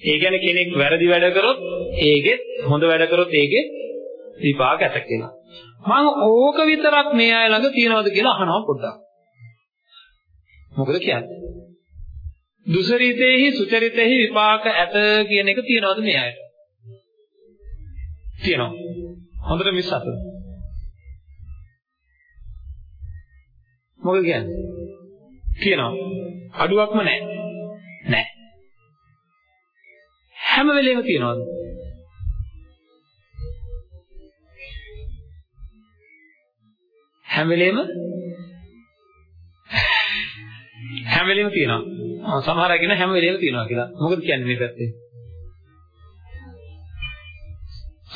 ඒ කියන්නේ කෙනෙක් වැරදි වැඩ කරොත් ඒකෙත් හොඳ වැඩ කරොත් ඒකෙත් විපාක ඇත කියලා. මම ඕක විතරක් මේ අය ළඟ තියනවද කියලා අහනවා පොඩ්ඩක්. මොකද කියන්නේ? දුසරිතේහි සුචරිතේහි විපාක ඇත කියන එක තියනවද මේ අයට? තියනවා. හොඳට මිස් අත. මොකද කියන්නේ? තියනවා. අඩුවක්ම නැහැ. නැහැ. හැම වෙලේම තියනවද? හැම වෙලේම හැම වෙලේම තියෙනවා. සමහර අය කියන හැම වෙලේම තියෙනවා කියලා. මොකද කියන්නේ මේ පැත්තේ?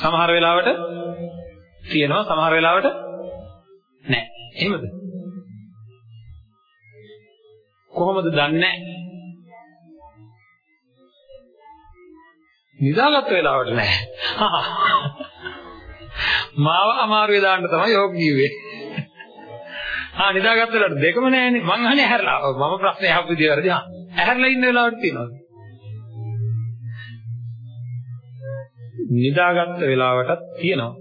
සමහර වෙලාවට තියෙනවා සමහර වෙලාවට නැහැ. එහෙමද? කොහොමද දන්නේ? නිදාගත් වෙලාවට නැහැ. මාව අමාරුවේ දාන්න තමයි යෝග කිව්වේ. ආ නිදාගත්ත වෙලාවට දෙකම නැහැනේ. මං අහන්නේ ඇහැරලා. මම ප්‍රශ්නේ අහපු විදිය වැරදි. ඇහැරලා ඉන්න වෙලාවට තියෙනවා. නිදාගත්ත වෙලාවටත් තියෙනවා.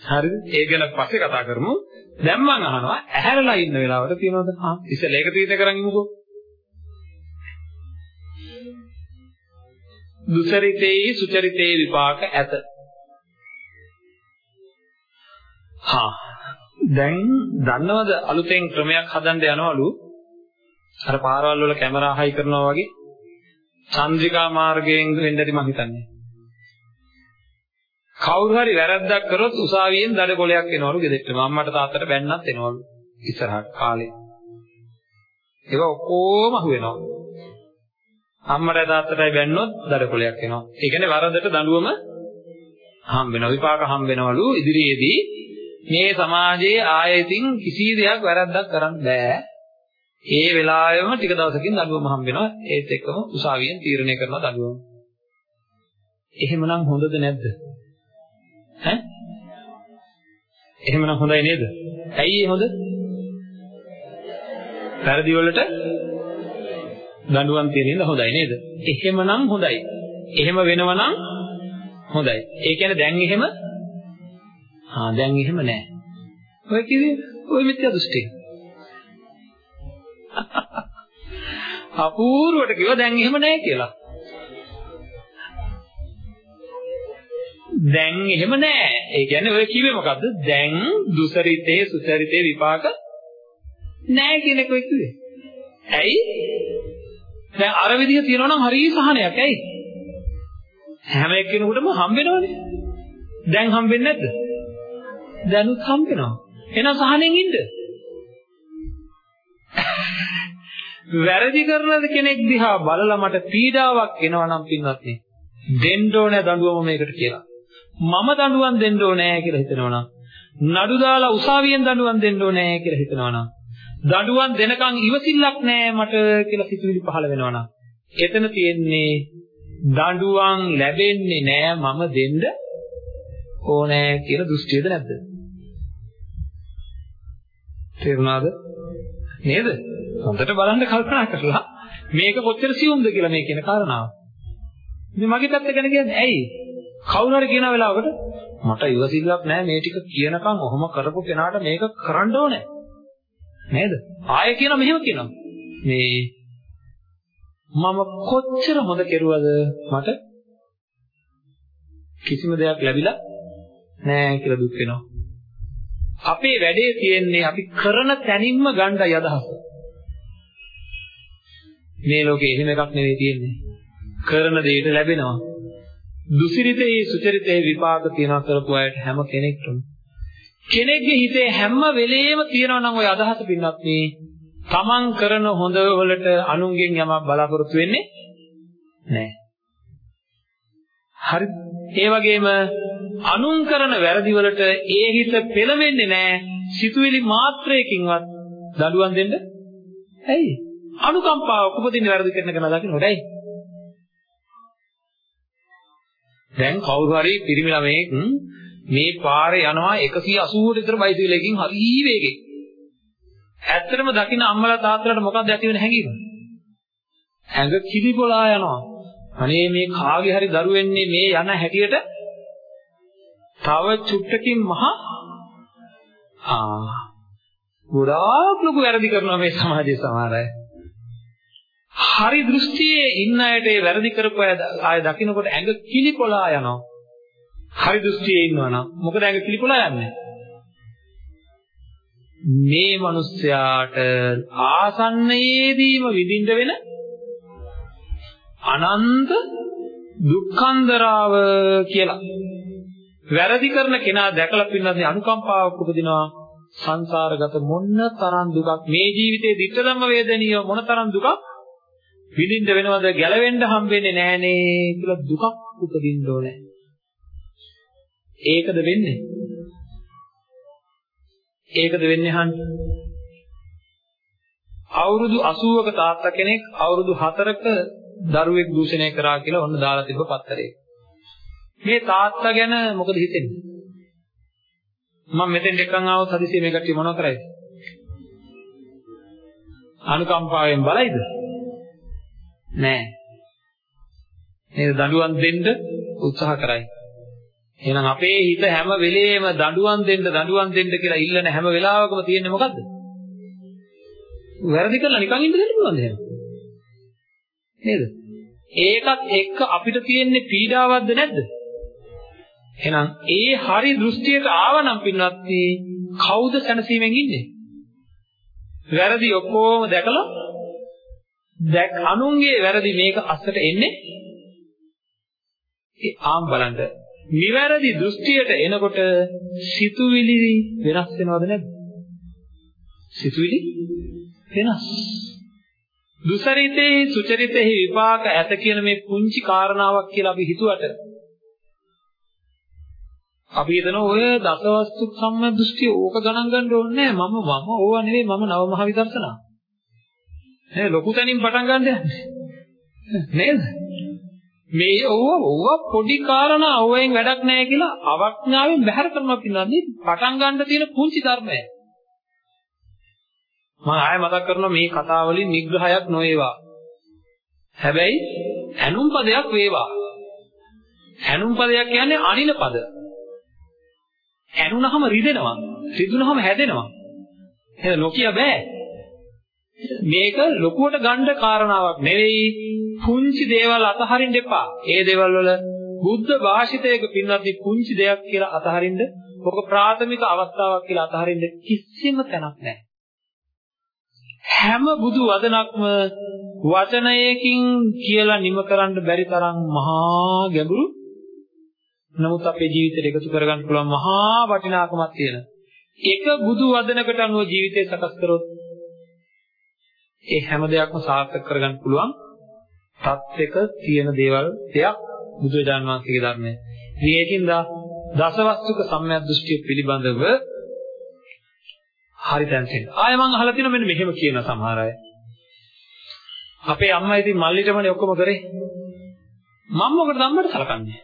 හරිද? ඒ ගැන පස්සේ කතා කරමු. දැන් මං අහනවා ඇහැරලා ඉන්න වෙලාවට තියෙනවද? ආ ඉතින් ඒක තීරණය කරන් ඉමුකෝ. දුසරිතේ සුචරිතේ විපාක ඇත. හා දැන් දන්නවද අලුතෙන් ක්‍රමයක් හදන්න යනවලු? අර පාරවල් වල කැමරා හයි කරනවා වගේ. චන්ද්‍රිකා මාර්ගයෙන් වෙන්නදී මම හිතන්නේ. කවුරු හරි වැරද්දක් කරොත් උසාවියෙන් දඩ කොලයක් එනවලු ගෙදෙට්ට. මම්මට තාත්තට බැන්නත් එනවලු ඉස්සරහට කාලේ. ඒක ඔක්කොම අහුවෙනවා. අම්මට තාත්තටයි බැන්නොත් දඩ කොලයක් එනවා ඒ කියන්නේ වරදට දඬුවම හම් වෙනවා විපාක හම් වෙනවලු ඉදිරියේදී මේ සමාජයේ ආයෙතින් කිසි දෙයක් වැරද්දක් කරන්න බෑ. ඒ වෙලාවෙම ටික දවසකින් දඬුවම හම්බ වෙනවා. ඒත් එක්කම උසාවියෙන් තීරණය කරනවා දඬුවම. එහෙමනම් හොඳද නැද්ද? ඈ? එහෙමනම් හොඳයි නේද? ඇයි ඒ හොඳ? වැරදි වලට දඬුවම් තියෙන ඉඳ හොඳයි නේද? එහෙමනම් හොඳයි. එහෙම වෙනවනම් හොඳයි. ඒ කියන්නේ දැන් එහෙම ආ දැන් එහෙම නැහැ. ඔය කිව්වේ ඔය මිත්‍යා දෘෂ්ටිය. අපූර්වට කිව්වා දැන් එහෙම නැහැ කියලා. දැන් එහෙම නැහැ. ඒ කියන්නේ ඔය කිව්වේ මොකද්ද? දැන් දුසරිතේ සුචරිතේ විපාක නැහැ කියන එක ඔය කිව්වේ. ඇයි? දැන් අර විදිහ තියනවා නම් හරිය සහනයක්. ඇයි? හැම එක්කෙනෙකුටම හම්බ වෙනවනේ. දැන් හම්බෙන්නේ නැද්ද? දැනුත් හම්බ වෙනවා. එහෙනම් සහනෙන් ඉන්න. වැරදි කරන කෙනෙක් දිහා බලලා මට පීඩාවක් එනවා නම් පින්වත් නේ. දෙන්න ඕනේ දඬුවම මේකට කියලා. මම දඬුවම් දෙන්න ඕනේ කියලා හිතනවනම් නඩු දාලා උසාවියෙන් දඬුවම් දෙන්න ඕනේ කියලා හිතනවනම් දඬුවම් දෙනකන් ඉවසිල්ලක් නැහැ මට කියලා සිතුවිලි පහළ වෙනවනම් එතන තියෙන්නේ දඬුවම් ලැබෙන්නේ නැහැ මම දෙන්න ඕනේ කියලා දෘෂ්ටියද නැද්ද? තේරුණාද? නේද? හොඳට බලන්න කල්පනා කරලා මේක කොච්චර සියුම්ද කියලා මේ කියන කාරණාව. ඉතින් මගේ පැත්ත ගැන කියන්නේ ඇයි? කවුරු හරි කියන වෙලාවකට මට ඉවසිල්ලක් නැහැ මේ ටික කියනකම් ඔහොම කරපු කෙනාට මේක කරන්න ඕනේ. නේද? ආයෙ කියන මෙහෙම කියනවා. මේ මම කොච්චර හොඳ කෙරුවද මට කිසිම දෙයක් ලැබිලා නැහැ කියලා දුක් වෙනවා. අපේ වැඩේ තියෙන්නේ අපි කරන තැනින්ම ගණ්ඩයි අදහස. මේ ලෝකේ එහෙම එකක් නෙවෙයි තියෙන්නේ. කරන දෙයට ලැබෙනවා. දුසිරිතේ සුචරිතේ විපාක තියනවා කරපු අයට හැම කෙනෙක්ටම කෙනෙක්ගේ හිතේ හැම වෙලේම තියෙනවා නම් ওই අදහස පින්නත් මේ තමන් කරන හොඳ වලට අනුන්ගෙන් යමක් බලාපොරොත්තු වෙන්නේ නැහැ. හරි. ඒ වගේම අනුන් කරන වැරදි වලට ඒ හිත පෙළවෙන්නේ නැහැ. සිතුවිලි මාත්‍රයකින්වත් දඬුවම් දෙන්න. ඇයි? අනුකම්පාවක් උපදින්න වැරදි කරන කෙනා දකින්නට ඇයි? දැන් කවුරු හරි පිරිමි ළමයෙක් මේ පාරේ යනවා 180 විතර බයිසිකලයකින් හරි වේගෙන්. ඇත්තටම දකින්න අම්මලා තාත්තලාට මොකක්ද ඇති වෙන හැඟීම? ඇඟ කිලිපොලා යනවා. අනේ මේ කාගේ හරි දරුවෙන්නේ මේ යන හැටියට තව චුට්ටකින් මහා ආ ගොඩාක් ලොකු වැරදි කරනවා මේ සමාජයේ සමහර අය. හරි දෘෂ්ටියේ ඉන්න අයට ඒ වැරදි කරපු අය දකින්නකොට ඇඟ කිලිපොලා යනවා. හරි දෘෂ්ටියේ ඉන්නවනම් මොකද ඇඟ කිලිපොලා යන්නේ? මේ මිනිස්යාට ආසන්නයේදීම විඳින්න වෙන අනන්ත දුක්ඛන්දරාව කියලා. වැරදි කරන කෙනා දැකලා පින්නන්නේ අනුකම්පාවක් උපදිනවා සංසාරගත මොන තරම් දුකක් මේ ජීවිතේ ditta ධම්ම වේදනීය මොන තරම් දුකක් විඳින්න වෙනවද ගැලවෙන්න හම්බෙන්නේ නැහනේ කියලා දුකක් උපදින්න ඕනේ. ඒකද වෙන්නේ? ඒකද වෙන්නේ හන්ද? අවුරුදු 80ක තාත්තා කෙනෙක් අවුරුදු 4ක දරුවෙක් දූෂණය කරා කියලා ඔන්න දාලා තිබ්බ පත්තරේ. මේ තාත්තා ගැන මොකද හිතෙන්නේ? මම මෙතෙන් එක්කන් ආවොත් හදිසියෙ මේ කට්ටිය මොනව කරයිද? අනුකම්පාවෙන් බලයිද? නෑ. නේද දඬුවම් දෙන්න උත්සාහ කරයි. එහෙනම් අපේ හිත හැම වෙලේම දඬුවම් දෙන්න දඬුවම් දෙන්න කියලා ඉල්ලන හැම වෙලාවකම තියෙන්නේ මොකද්ද? වැරදි කරලා නිකන් ඉන්න දෙන්න පුළුවන්ද එහෙනම්? නේද? ඒකත් එක්ක අපිට තියෙන්නේ පීඩාවක්ද නැද්ද? එහෙනම් ඒ හරි දෘෂ්ටියට ආවනම් පින්වත්නි කවුද සැනසීමෙන් ඉන්නේ? වැරදි ඔක්කොම දැකලා දැක් අනුන්ගේ වැරදි මේක අස්සට එන්නේ ඒ ආම් බලන්න නිවැරදි දෘෂ්ටියට එනකොට සිතුවිලි වෙනස් වෙනවද නැද්ද? සිතුවිලි වෙනස්. දුසරිතේ සුචරිතේ විපාක ඇත කියන මේ පුංචි කාරණාවක් කියලා අපි හිතුවට අපි හිතන ඔය දසවස්තු සම්ම දෘෂ්ටිය ඕක ගණන් ගන්න ඕනේ මම මම ඕවා නෙවෙයි මම නව මහ විදර්ශනා. නේ ලොකු තැනින් පටන් ගන්න යන්නේ. නේද? මේ ඕව ඕව පොඩි කාරණා ඕවෙන් වැඩක් නැහැ කියලා අවඥාවෙන් බැහැර කරනවා කියනවානේ පටන් ගන්න තියෙන පුංචි ධර්මය. මම ආයෙ මතක් කරනවා මේ කතාවලින් නිග්‍රහයක් නොවේවා. හැබැයි ඇනුම් පදයක් වේවා. ඇනුම් පදයක් කියන්නේ අනින පද. ඇනුනහම රිදෙනවා. රිදුනහම හැදෙනවා. එහෙනම් නොකිය බෑ. මේක ලොකුවට ගන්න කාරණාවක් නෙවෙයි පුංචි දේවල් අතහරින්න එපා. ඒ දේවල් වල බුද්ධ භාෂිතයක පින්වත්නි පුංචි දෙයක් කියලා අතහරින්න ඔක ප්‍රාථමික අවස්ථාවක් කියලා අතහරින්න කිසිම තැනක් නැහැ. හැම බුදු වදනක්ම වචනයකින් කියලා නිම කරන්න බැරි තරම් මහා ගැඹුරු නමුත් අපේ ජීවිතයට එකතු කරගන්න පුළුවන් මහා වටිනාකමක් තියෙන. එක බුදු වදනකට අනුව ජීවිතය සකස් කරොත් ඒ හැම දෙයක්ම සාර්ථක කරගන්න පුළුවන් තත්ත්වයක තියෙන දේවල් දෙයක් බුදුරජාණන් වහන්සේගේ ධර්මය. මේකින්ද දසවස්තුක සම්‍යක් දෘෂ්ටිය පිළිබඳව හරි දැන්සෙන්. ආයෙ මම අහලා තියෙනවා මෙන්න මෙහෙම කියන සමහර අය. අපේ අම්මා ඉතින් මල්ලිටමනේ ඔක්කොම කරේ. මම මොකටද අම්මට සලකන්නේ?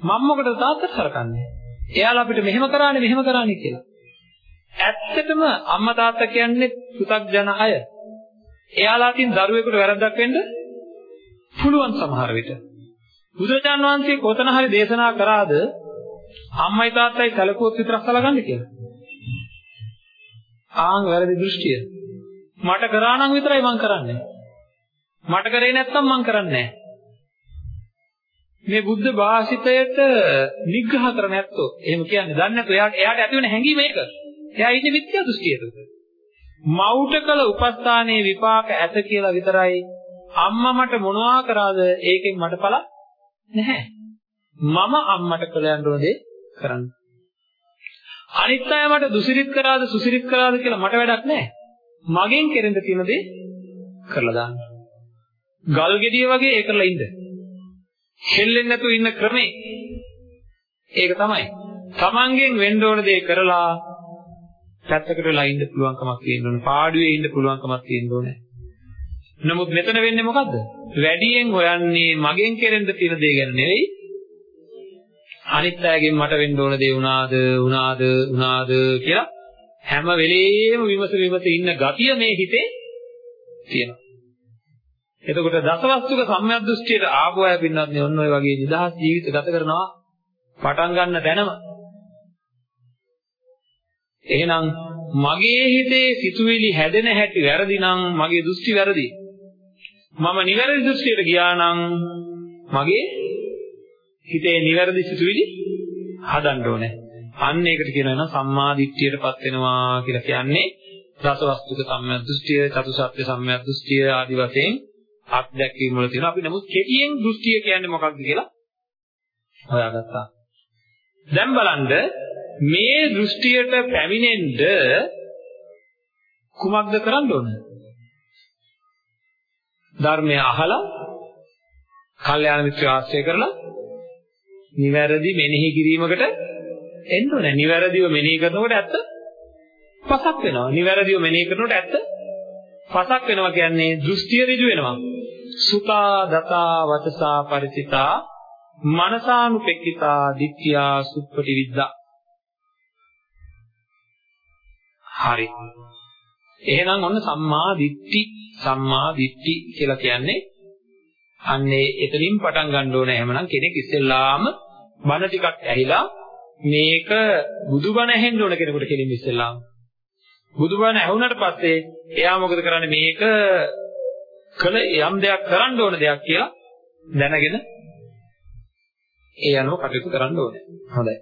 මම මොකටද තාත්තට සලකන්නේ? එයාලා අපිට මෙහෙම කරානේ මෙහෙම කරානේ කියලා. ඇත්තටම අම්මා තාත්තා කියන්නේ පු탁ජන අය. එයාලාටින් දරුවෙකුට වැරද්දක් වෙන්න පුළුවන් සමහර විට. බුදුරජාණන් වහන්සේ කොතන හරි දේශනා කරාද අම්මයි තාත්තයි කලකුවත් විතරක් සලකන්නේ කියලා. ආන් වැරදි දෘෂ්ටිය. මට කරා නම් විතරයි මං කරන්නේ. මට කරේ නැත්තම් මං කරන්නේ නැහැ. මේ බුද්ධ භාෂිතයට නිග්‍රහ කර නැත්තෝ එහෙම කියන්නේ දන්නේ නැත්නම් එයාට එයාට ඇති වෙන හැඟීම ඒක. එයා ඉන්නේ මිත්‍යා දෘෂ්ටියක. මෞට කළ උපස්ථානයේ විපාක ඇත කියලා විතරයි අම්මා මට මොනවා කරාද ඒකෙන් මට පළ නැහැ. මම අම්මට කළ යන දේ කරන්න. අනිත් අය මට දුසිරිත් කරාද සුසිරිත් කරාද කියලා මට වැඩක් නැහැ. මගෙන් කෙරෙන්න තියෙන දේ කරලා දාන්න. ගල් ගෙඩිය වගේ ඒ කරලා ඉන්න. හෙල්ලෙන්නේ නැතුව ඉන්න ක්‍රමේ ඒක තමයි. Tamangen වෙන්න ඕන දේ කරලා පැත්තකට වෙලා ඉන්න පුළුවන්කමක් තියෙන්න ඕනේ. පාඩුවේ ඉන්න පුළුවන්කමක් තියෙන්න ඕනේ. නමුත් මෙතන වෙන්නේ මොකද්ද? වැඩියෙන් හොයන්නේ මගෙන් කෙරෙන්න තියෙන දේ ගැන නෙවෙයි. අනිත් අයගෙන් මට වෙන්න ඕන දේ උනාද, උනාද, උනාද කියලා හැම වෙලෙම විමස විමස ඉන්න ගතිය මේ හිතේ තියෙනවා. එතකොට දසවස්තුක සම්මියද්දෘෂ්ටියට ආපු අය පින්නත් නේ ඔන්න ඔය වගේ නිදහස් ජීවිත ගත කරනවා පටන් ගන්න තැනම. එහෙනම් මගේ හිතේ සිතුවිලි හැදෙන හැටි වැරදි නම් මගේ දෘෂ්ටි වැරදි. මම නිවැරදි දෘෂ්ටියට ගියා නම් මගේ හිතේ නිවැරදි සිතුවිලි හදන්න ඕනේ. අන්න ඒකට කියනවා නම් සම්මා දිට්ඨියටපත් වෙනවා කියලා කියන්නේ දසවස්තුක සම්මිය දෘෂ්ටිය, චතුසත්‍ය සම්මිය දෘෂ්ටිය ආදි වශයෙන් අත්දැකීම් වල තියෙනවා. අපි නමුත් කෙටියෙන් දෘෂ්ටිය කියන්නේ මොකක්ද කියලා හොයාගත්තා. දැන් බලන්න මේ දෘෂ්ටියට පැමිණෙන්න කුමක්ද කරන්න ඕන? ධර්මය අහලා, කල්යාණ මිත්‍ර ආශ්‍රය කරලා, නිවැරදි මෙනෙහි කිරීමකට එන්න ඕනේ. නිවැරදිව මෙනෙහි කරනකොට ඇත්ත පසක් වෙනවා. නිවැරදිව මෙනෙහි කරනකොට ඇත්ත පසක් වෙනවා කියන්නේ දෘෂ්ටිය ඍජු වෙනවා. සුතා දතා වචසා ಪರಿචිතා මනසානුපෙක්කිතා දිට්ඨියා සුප්පටි විද්දා හරි එහෙනම් ඔන්න සම්මා දිට්ඨි සම්මා දිට්ඨි කියලා කියන්නේ අන්නේ එතනින් පටන් ගන්න ඕනේ එහෙමනම් කෙනෙක් ඉස්සෙල්ලාම බණ ටිකක් ඇහිලා මේක බුදුබණ ඇහෙන්න ඕන කෙනෙකුට කෙලින් ඉස්සෙල්ලාම බුදුබණ ඇහුණට පස්සේ එයා මොකද කරන්නේ මේක කළ යම් දෙයක් කරන්න ඕන දෙයක් කියලා දැනගෙන ඒ අනුව කටයුතු කරන්න ඕනේ. හොඳයි.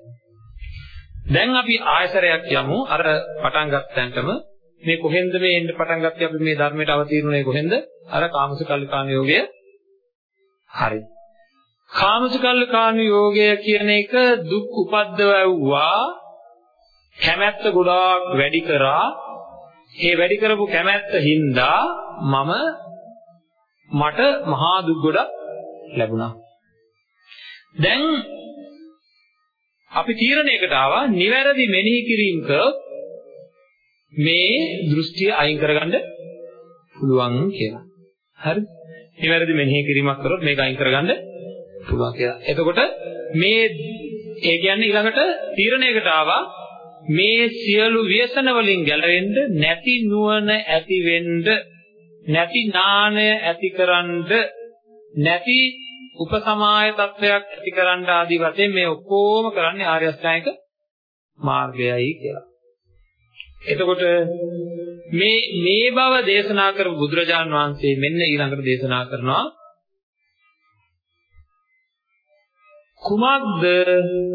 දැන් අපි ආයතරයක් යමු අර පටන් ගත්තන්ටම මේ කොහෙන්ද මේ එන්න පටන් ගත්තේ අපි මේ ධර්මයට අවතීර්ණුනේ කොහෙන්ද? අර කාමසුකල්ලිකාන යෝගය. හරි. කාමසුකල්ලිකාන යෝගය කියන එක දුක් උපද්දවුවා කැමැත්ත ගොඩාක් වැඩි කරා ඒ වැඩි කරපු කැමැත්ත හින්දා මම මට මහා දුක් ගොඩක් ලැබුණා. දැන් අපි තීරණයකට ආවා නිවැරදි මෙනෙහි කිරීම මේ දෘෂ්ටිය අයින් කරගන්න පුළුවන් කියලා. හරි? නිවැරදි මෙනෙහි කිරීමක් කරොත් මේක අයින් කරගන්න පුළුවන් කියලා. එතකොට මේ ඒ කියන්නේ ඊළඟට තීරණයකට ආවා මේ සියලු ව්‍යසන වලින් ගැලවෙන්න නැති නුවණ ඇති වෙන්න නැති ඥානය ඇතිකරන්න නැති උපසමාය තත්වයක් ඇතිකරන්න ආදී වශයෙන් මේ ඔක්කොම කරන්නේ ආර්ය අෂ්ටාංගික මාර්ගයයි කියලා. එතකොට මේ මේ බව දේශනා කරපු බුදුරජාන් වහන්සේ මෙන්න ඊළඟට දේශනා කරනවා කුමක්ද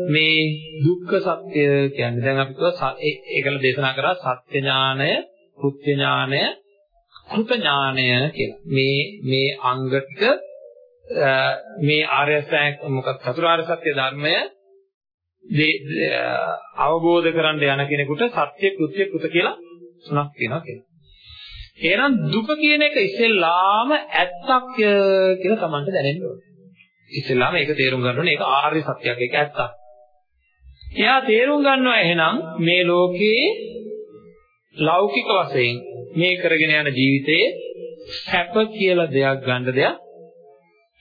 මේ දුක්ඛ සත්‍ය කියන්නේ දැන් අපි කිව්වා ඒකල දේශනා කරා සත්‍ය ඥානය, කෘත්‍ය ඥානය, කෘත ඥානය කියලා. මේ මේ අංග ටික මේ ආර්ය සත්‍ය මොකක්ද චතුරාර්ය සත්‍ය ධර්මය අවබෝධ කරන්න යන කෙනෙකුට සත්‍ය කෘත්‍ය කෘත කියලා තුනක් තියෙනවා කියලා. එහෙනම් දුක කියන එක ඉස්සෙල්ලාම ඇත්තක් කියලා Tamanට දැනෙන්න ඕනේ. ඉස්සෙල්ලාම ඒක තේරුම් ගන්න ඕනේ. ඒක ආර්ය සත්‍යයක්. ඒක ඇත්තක්. එයා තේරුම් ගන්නවා එහෙනම් මේ ලෝකේ ලෞකික වශයෙන් මේ කරගෙන යන ජීවිතයේ සැප කියලා දෙයක් ගන්න දෙයක්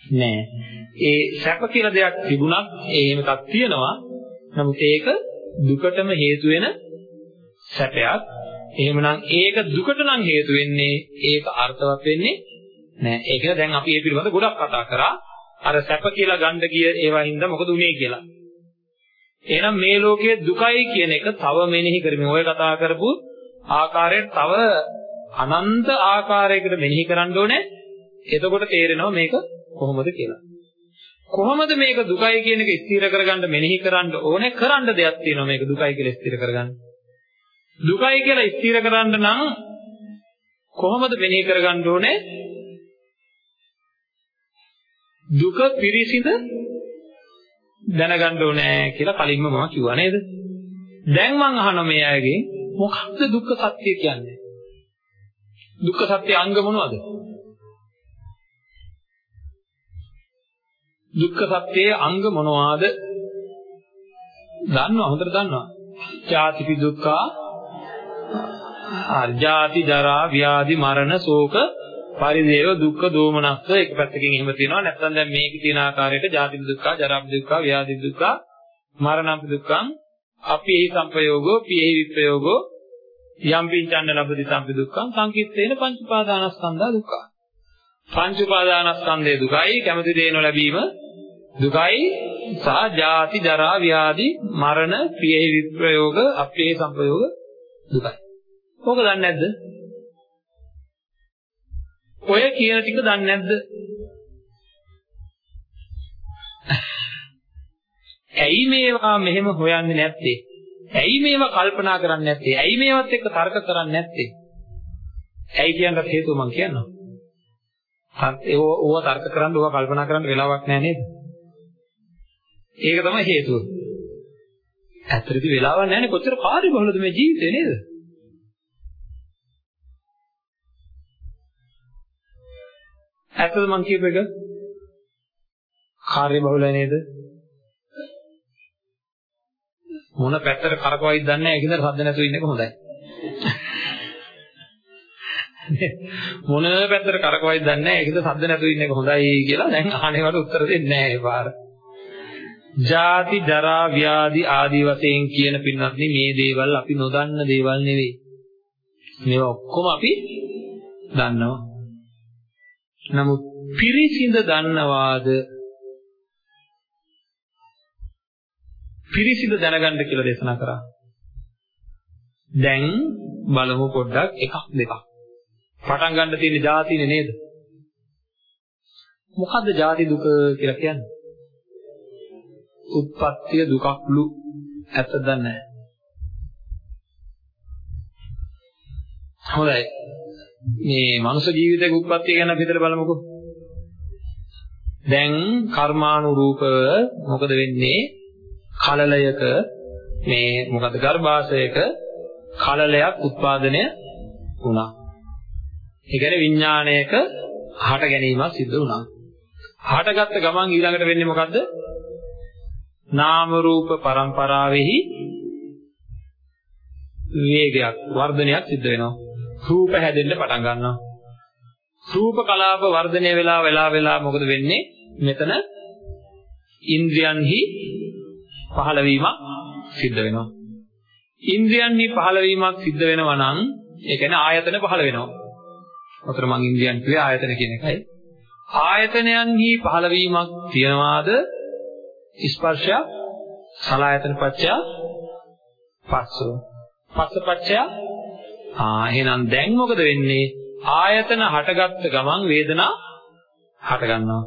නෑ. ඒ සැප කියලා දෙයක් තිබුණත් එහෙම එකක් තියෙනවා. නමුත් ඒක දුකටම හේතු වෙන සැපයක්. එහෙමනම් ඒක දුකට නම් හේතු වෙන්නේ ඒක අර්ථවත් වෙන්නේ නෑ. ඒක දැන් අපි ඒ පිළිබඳව ගොඩක් කතා කරා. අර සැප කියලා ගන්න ගිය ඒවා හින්දා මොකද උනේ කියලා. එහෙනම් මේ ලෝකයේ දුකයි කියන එක තව මෙනෙහි කරමින් ඔය කතා කරපු ආකාරයට තව අනන්ත ආකාරයකට මෙනෙහි කරන්න ඕනේ. එතකොට තේරෙනවා මේක කොහොමද කියලා. කොහොමද මේක දුකයි කියන එක ස්ථිර කරගන්න මෙනෙහි කරන්න ඕනේ කරන්න දෙයක් තියෙනවා මේක දුකයි කියලා ස්ථිර කරගන්න. දුකයි කියලා ස්ථිර කරන්න නම් කොහොමද මෙනෙහි කරගන්න ඕනේ? දුක පිරිසිඳ දැනගන්න ඕනේ කියලා කලින්ම මම කිව්වා නේද? දැන් මම අහනවා මේ අයගෙන් මොකක්ද දුක්ඛ සත්‍ය කියන්නේ? දුක්ඛ සත්‍ය අංග මොනවද? දුක්ඛ සත්‍යයේ අංග මොනවාද? දන්නවා හොඳට දන්නවා. ජාතිපි දුක්ඛා ආර්ජාති ජරා ව්‍යාධි මරණ ශෝක පරිදේව දුක්ඛ දෝමනස්ස එක පැත්තකින් එහෙම තියෙනවා නැත්නම් දැන් මේකේ තියෙන ආකාරයට ජාති දුක්ඛ ජරා දුක්ඛ ව්‍යාධි දුක්ඛ මරණ දුක්ඛං අපි එහි සංපයෝගෝ පියෙහි විප්‍රයෝගෝ යම් පින්චන්න ලබති සම්පි දුක්ඛං සංකිට්ඨේන පංච පාදානස්කන්ධා දුක්ඛ පංච උපාදානස්කන්ධය දුකයි කැමති දේ නොලැබීම දුකයි සහ ජාති ජරා ව්‍යාධි මරණ ප්‍රියේ විප්‍රයෝග අප්‍රියේ සංපයෝග දුකයි. ඕක දන්නේ නැද්ද? ඔය කියන ටික දන්නේ නැද්ද? ඇයි මේවා මෙහෙම හොයන්නේ නැත්තේ? ඇයි මේවා කල්පනා කරන්නේ නැත්තේ? ඇයි මේවත් එක්ක තර්ක කරන්නේ නැත්තේ? ඇයි කියනකට හේතුව මම කියන්නම්. ඒ ඕව තර්ක කරන්න ඕව කල්පනා කරන්න වෙලාවක් නැහැ නේද? ඒක තමයි හේතුව. ඇත්තටම වෙලාවක් නැහැ නේ කොච්චර කාර්යබහුලද මේ ජීවිතේ නේද? ඇත්තද මං කියප එක? කාර්යබහුල නේද? මොන පැත්තට කරකවයිද දන්නේ නැහැ ඒකද සද්ද නැතුව ඉන්න එක හොඳයි. මොන පැත්තට කරකවයිද දන්නේ නැහැ ඒකද සද්ද නැතුව ඉන්න එක හොඳයි කියලා දැන් අහනේවට උත්තර දෙන්නේ නැහැ ඒ පාර. ජාති ජරා ව්‍යාධි ආදී වශයෙන් කියන පින්වත්නි මේ දේවල් අපි නොදන්න දේවල් නෙවෙයි. මේවා ඔක්කොම අපි දන්නවා. නමුත් පිරිසිඳ දන්නවාද පිරිසිදු දැනගන්න කියලා දේශනා කරා. දැන් බලමු පොඩ්ඩක් එකක් දෙකක්. පටන් ගන්න තියෙන જાතිනේ නේද? මොකද්ද ಜಾති දුක කියලා කියන්නේ? උත්පත්තිය දුකක්ලු ඇත්තද නැහැ. හොඳයි. මේ මනුෂ්‍ය ජීවිතයේ උත්පත්තිය ගැන අපි හිතලා බලමුකෝ. දැන් කර්මානුරූපව මොකද වෙන්නේ? කලලයක මේ මොකද ගර්භාෂයක කලලයක් උත්පාදනය වුණා. ඒ කියන්නේ විඥාණයක හට ගැනීමක් සිද්ධ වුණා. හටගත්ත ගමන් ඊළඟට වෙන්නේ මොකද්ද? නාම රූප પરම්පරාවෙහි වේගයක් වර්ධනයක් සිද්ධ වෙනවා. රූප හැදෙන්න පටන් ගන්නවා. රූප කලාප වර්ධනය වෙලා වෙලා වෙලා මොකද වෙන්නේ? මෙතන ඉන්ද්‍රයන්හි පහළවීමක් සිද්ධ වෙනවා. ඉන්ද්‍රියන්හි පහළවීමක් සිද්ධ වෙනවා නම් ඒ කියන්නේ ආයතන පහළ වෙනවා. ඔතන මං ඉන්ද්‍රියන් කිව්වේ ආයතන කියන එකයි. ආයතනයන්හි පහළවීමක් තියනවාද? ස්පර්ශය සලායතන පත්‍ය පස්සෝ. පස්සපත්‍ය ආ එහෙනම් දැන් මොකද වෙන්නේ? ආයතන හටගත්ත ගමන් වේදනා හට ගන්නවා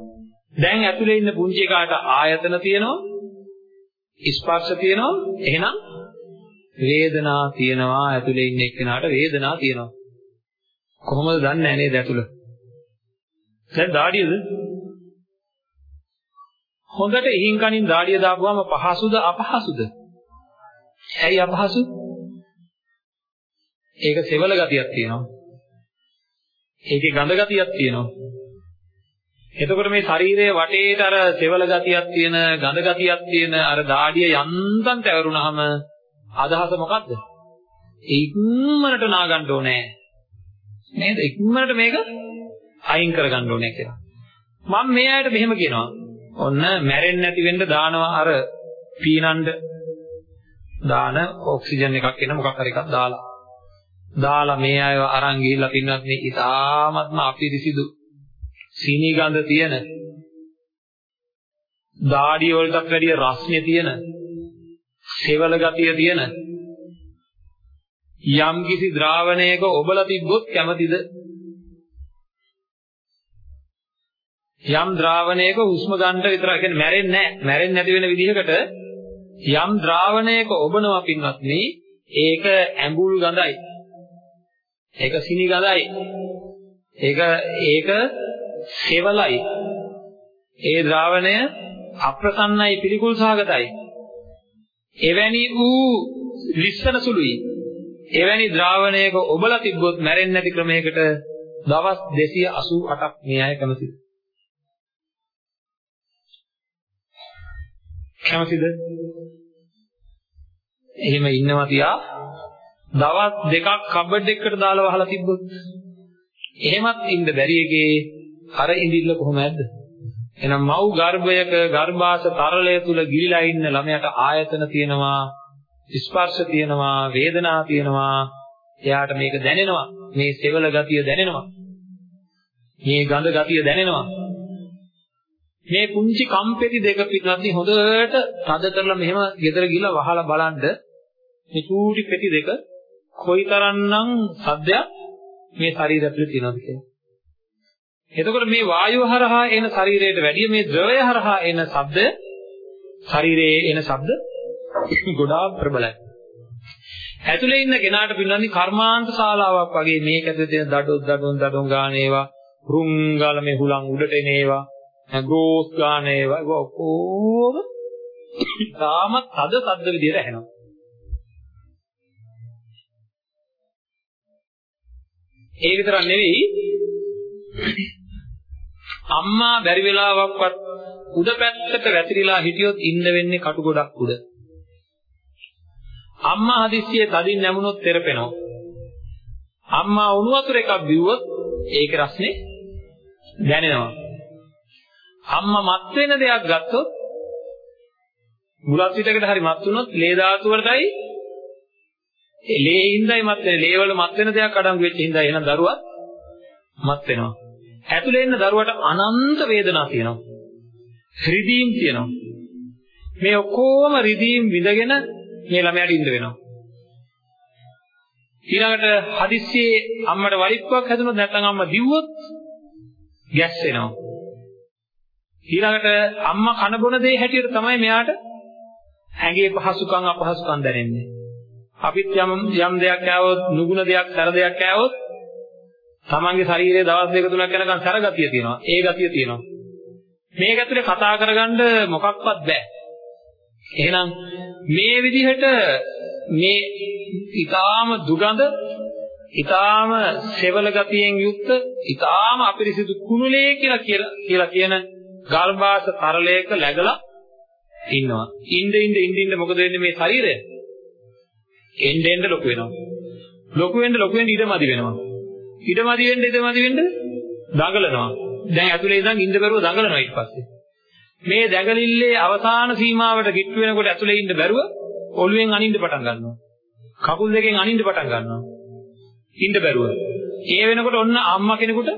දැන් ඇතුලේ ඉන්න පුංචි එකාට ආයතන තියෙනවා ස්පර්ශ තියෙනවා එහෙනම් වේදනා තියෙනවා. ඇතුලේ ඉන්න එක්කෙනාට වේදනා තියෙනවා. කොහොමද දන්නේ නේද ඇතුළ? දැන් දාඩියද? හොඳට ඉහින් කනින් දාඩිය දාපුවම පහසුද අපහසුද? ඇයි අපහසු? ඒක සෙවල ගතියක් තියෙනවා. ඒකේ ගඳ ගතියක් තියෙනවා. එතකොට මේ ශරීරයේ වටේට අර සෙවල ගතියක් තියෙන, ගඳ ගතියක් තියෙන අර දාඩිය යන්තම් තැවරුනහම අදහස මොකද්ද? ඉක්මනට නාගන්න ඕනේ. නේද? ඉක්මනට මේක අයින් කරගන්න ඕනේ කියලා. මම මේ අයට මෙහෙම කියනවා. ඔන්න මැරෙන්නේ නැති වෙන්න දානවා අර පීනන්න දාන ඔක්සිජන් එකක් එන මොකක් හරි එකක් දාලා. දාලා මේ අයව අරන් ගිහිල්ලා පින්නත් මේ ඉතාමත්ම අපිරිසිදු සීනි ගඳ තියෙන දාඩිය වලටත් වැඩිය රස්නේ තියෙන සෙවල ගතිය තියෙන යම් කිසි ද්‍රාවණයක ඔබලා තිබ්බොත් කැමතිද යම් ද්‍රාවණයක හුස්ම ගන්න විතරයි කියන්නේ මැරෙන්නේ නැහැ මැරෙන්නේ නැති වෙන විදිහකට යම් ද්‍රාවණයක ඔබනවා පින්වත්නි ඒක ඇඹුල් ගඳයි ඒක සිනි ගඳයි ඒක ඒක සෙවලයි. ඒ ද්‍රාවණය අප්‍රසන්නයි පිළිකුල් සහගතයි. එවැනි වූ ලිස්සන සුළුයි. එවැනි ද්‍රාවණයක ඔබලා තිබ්බොත් මැරෙන්නේ නැති ක්‍රමයකට දවස් 288ක් මේ අය කැමතිද? කැමතිද? එහෙම ඉන්නවා තියා දවස් දෙකක් කබඩ් එකකට දාලා වහලා තිබ්බොත් එහෙමත් ඉන්න බැරි එකේ අර ඉඳිල්ල කොහොමද? එහෙනම් මව් ගර්භයක ගර්භාෂ තරලය තුල ගිලිලා ඉන්න ළමයාට ආයතන තියෙනවා, ස්පර්ශ තියෙනවා, වේදනා තියෙනවා. එයාට මේක දැනෙනවා. මේ සෙවල ගතිය දැනෙනවා. මේ ගඳ ගතිය දැනෙනවා. මේ පුංචි කම්පෙටි දෙක පිටනත් හොඳට තද කරලා මෙහෙම ගෙදර ගිහලා වහලා බලන්න මේ චූටි පෙටි දෙක කොයිතරම්නම් සද්දයක් මේ ශරීරය ඇතුලේ තියෙනවද කියලා. එතකොට මේ වායුව හරහා එන ශරීරයට වැඩිය මේ ද්‍රවය හරහා එන ශබ්ද ශරීරයේ එන ශබ්ද ගොඩාක් ප්‍රබලයි. ඇතුලේ ඉන්න කෙනාට පින්නන්නේ කර්මාන්ත ශාලාවක් වගේ මේක ඇතුලේ තියෙන දඩොත් දඩොන් දඩොන් ගාන ඒවා රුංගල මේ හුලං උඩට එන ඒවා ගෝස් ගාන ඒවා ඔක්කොම තාමත් අද සද්ද විදියට ඇහෙනවා. ඒ විතරක් නෙවෙයි අම්මා බැරි වෙලාවක්වත් උඩ පැත්තට වැතිරිලා හිටියොත් ඉන්න වෙන්නේ කටු ගොඩක් උඩ. අම්මා හදිස්සියේ තදින් නැමුණොත් තෙරපෙනවා. අම්මා උණු වතුර එකක් බිව්වොත් ඒකේ රසනේ දැනෙනවා. අම්මා මත් වෙන දෙයක් ගත්තොත් මුලත් පිටකට හරි මත් වුණොත් ලේ ධාතු වලටයි ඒ ලේ හින්දායි මත් වෙන්නේ. ලේ වල මත් වෙන දෙයක් අඩංගු වෙච්ච හින්දා එහෙනම් දරුවා මත් වෙනවා. ඇතුලේ ඉන්න දරුවට අනන්ත වේදනා තියෙනවා. රිදීම් තියෙනවා. මේ ඔක්කොම රිදීම් විඳගෙන මේ ළමයාට ඉන්න වෙනවා. ඊළඟට හදිස්සියේ අම්මට වලිප්පුවක් හැදුනොත් නැත්නම් අම්මා දිව්වොත් ගැස් වෙනවා. ඊළඟට අම්මා කන බොන දේ හැටියට තමයි මෙයාට ඇඟේ පහසුකම් අපහසුකම් දැනෙන්නේ. අපිත් යම් යම් දෙයක් ආවොත් නුගුණ දෙයක් සැර දෙයක් ආවොත් තමන්ගේ ශරීරයේ දවස් දෙක තුනක් යනකම් සැර ගතිය තියෙනවා. ඒ ගතිය තියෙනවා. මේක ඇතුලේ කතා කරගන්න මොකක්වත් බෑ. එහෙනම් මේ විදිහට මේ ඊටාම දුගඳ ඊටාම සෙවල ගතියෙන් යුක්ත ඊටාම අපිරිසිදු කුණුලේ කියලා කියලා කියන ගල්බාස තරලයක läගලා ඉන්නවා. ඉන්න ඉන්න ඉන්න ඉන්න මොකද වෙන්නේ මේ ශරීරය? එන්න එන්න ලොකු වෙනවා. ලොකු වෙන්න ලොකු වෙන්න ඉඩමදි වෙනවා. ඉඩමදි වෙන්න ඉඩමදි වෙන්න දඟලනවා. දැන් ඇතුලේ ඉඳන් ඉඳ බැරුව දඟලනවා ඊට පස්සේ. මේ දැඟලිල්ලේ අවසාන සීමාවට කිට්ටු වෙනකොට ඇතුලේ ඉන්න බැරුව ඔළුවෙන් අනින්න පටන් ගන්නවා. කකුල් දෙකෙන් අනින්න පටන් ගන්නවා. ඉන්න බැරුව. ඒ වෙනකොට ඔන්න අම්මා කෙනෙකුට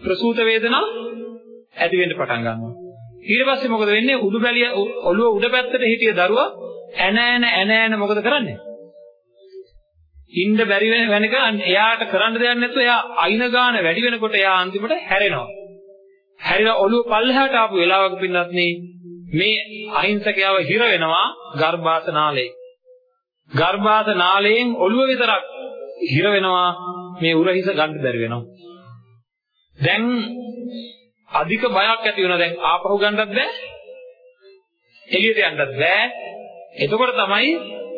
ප්‍රසූත වේදනා ඇති වෙන්න පටන් ගන්නවා. ඊට පස්සේ මොකද වෙන්නේ? උඩු බැලිය ඔළුව උඩ පැත්තට හිටිය දරුවා ඇන ඇන ඇන ඇන මොකද කරන්නේ? ඉන්න බැරි වෙන වෙනක එයාට කරන්න දෙයක් නැතුව එයා අයින ගාන වැඩි වෙනකොට එයා අන්තිමට හැරෙනවා. හැරිලා ඔළුව පල්ලෙහාට ආපු වෙලාවක පින්නත් මේ අහිංසකයව හිර වෙනවා ගර්භාෂ නාලයේ. ගර්භාෂ නාලයෙන් ඔළුව විතරක් හිර වෙනවා මේ උරහිස ගන්න බැරි වෙනවා. දැන් අධික බයක් ඇති වෙනවා දැන් ආපහු ගන්නත් බෑ. එළියට යන්නත් බෑ. එතකොට තමයි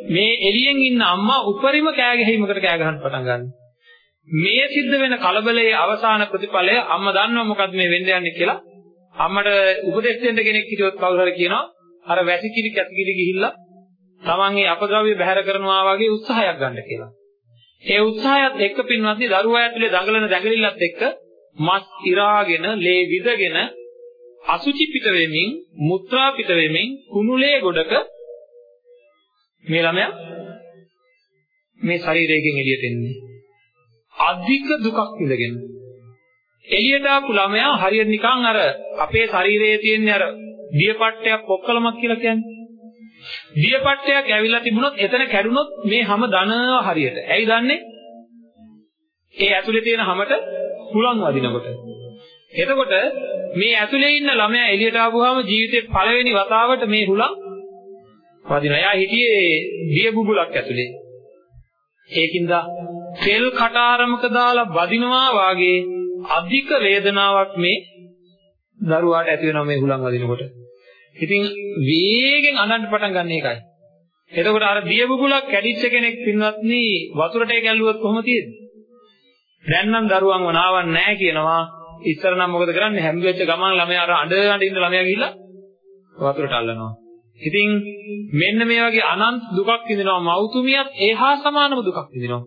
මේ එළියෙන් ඉන්න අම්මා උපරිම කෑ ගැහිමකට කෑ ගහන්න පටන් ගන්න. මේ සිද්ධ වෙන කලබලයේ අවසාන ප්‍රතිඵලය අම්මා දන්නවා මොකද්ද මේ වෙන්න යන්නේ කියලා. අම්මට උපදෙස් දෙන්න කෙනෙක් හිටියොත් කවුරු හරි කියනවා අර වැසිකිලි කැසිකිලි ගිහිල්ලා තමන්ගේ අපද්‍රව්‍ය බැහැර කරනවා වගේ උත්සාහයක් ගන්න කියලා. ඒ උත්සාහයත් එක්ක පින්වත්නි දරුවා ඇතුලේ දඟලන දැඟලිල්ලත් එක්ක මස් ඉරාගෙන ලේ විදගෙන අසුචි පිට වෙමින් මුත්‍රා පිට වෙමින් කුණුලේ ගොඩක මේ ළමයා මේ ශරීරයෙන් එළියට එන්නේ අධික දුකක් විඳගෙන එළියට ආපු ළමයා හරියට නිකන් අර අපේ ශරීරයේ තියෙන අර දියපට්ටයක් පොක්කලමක් කියලා කියන්නේ දියපට්ටයක් ඇවිල්ලා තිබුණොත් එතන කැඩුනොත් මේ හැම දනවා හරියට. ඇයි දන්නේ? ඒ ඇතුලේ තියෙන හැමට හුලං වදිනකොට. එතකොට මේ ඇතුලේ ඉන්න ළමයා එළියට ආවම ජීවිතේ පළවෙනි වතාවට මේ හුලං වදිනවා. එයා හිටියේ දිය බුබුලක් ඇතුලේ. ඒකින්ද තෙල් කටාරමක දාලා වදිනවා වාගේ අධික වේදනාවක් මේ දරුවාට ඇති වෙනවා මේ හුලං වදිනකොට. ඉතින් වේගෙන් අඬන්න පටන් ගන්න එකයි. එතකොට අර දිය බුබුලක් කැඩිච්ච කෙනෙක් පින්වත්නි වතුරට ඒක ඇල්ලුවොත් කොහොම තියෙන්නේ? දැන් නම් දරුවන්ව නාවන්නේ නැහැ කියනවා. ඉස්සර නම් මොකද කරන්නේ? හැම් වෙච්ච ගමන් ළමයා අර අඬ අඬ ඉන්න ළමයා ගිහිල්ලා වතුරට අල්ලනවා. ඉතින් මෙන්න මේ වගේ අනන්ත දුකක් විඳිනවා මෞතුමියත් ඒහා සමානම දුකක් විඳිනවා.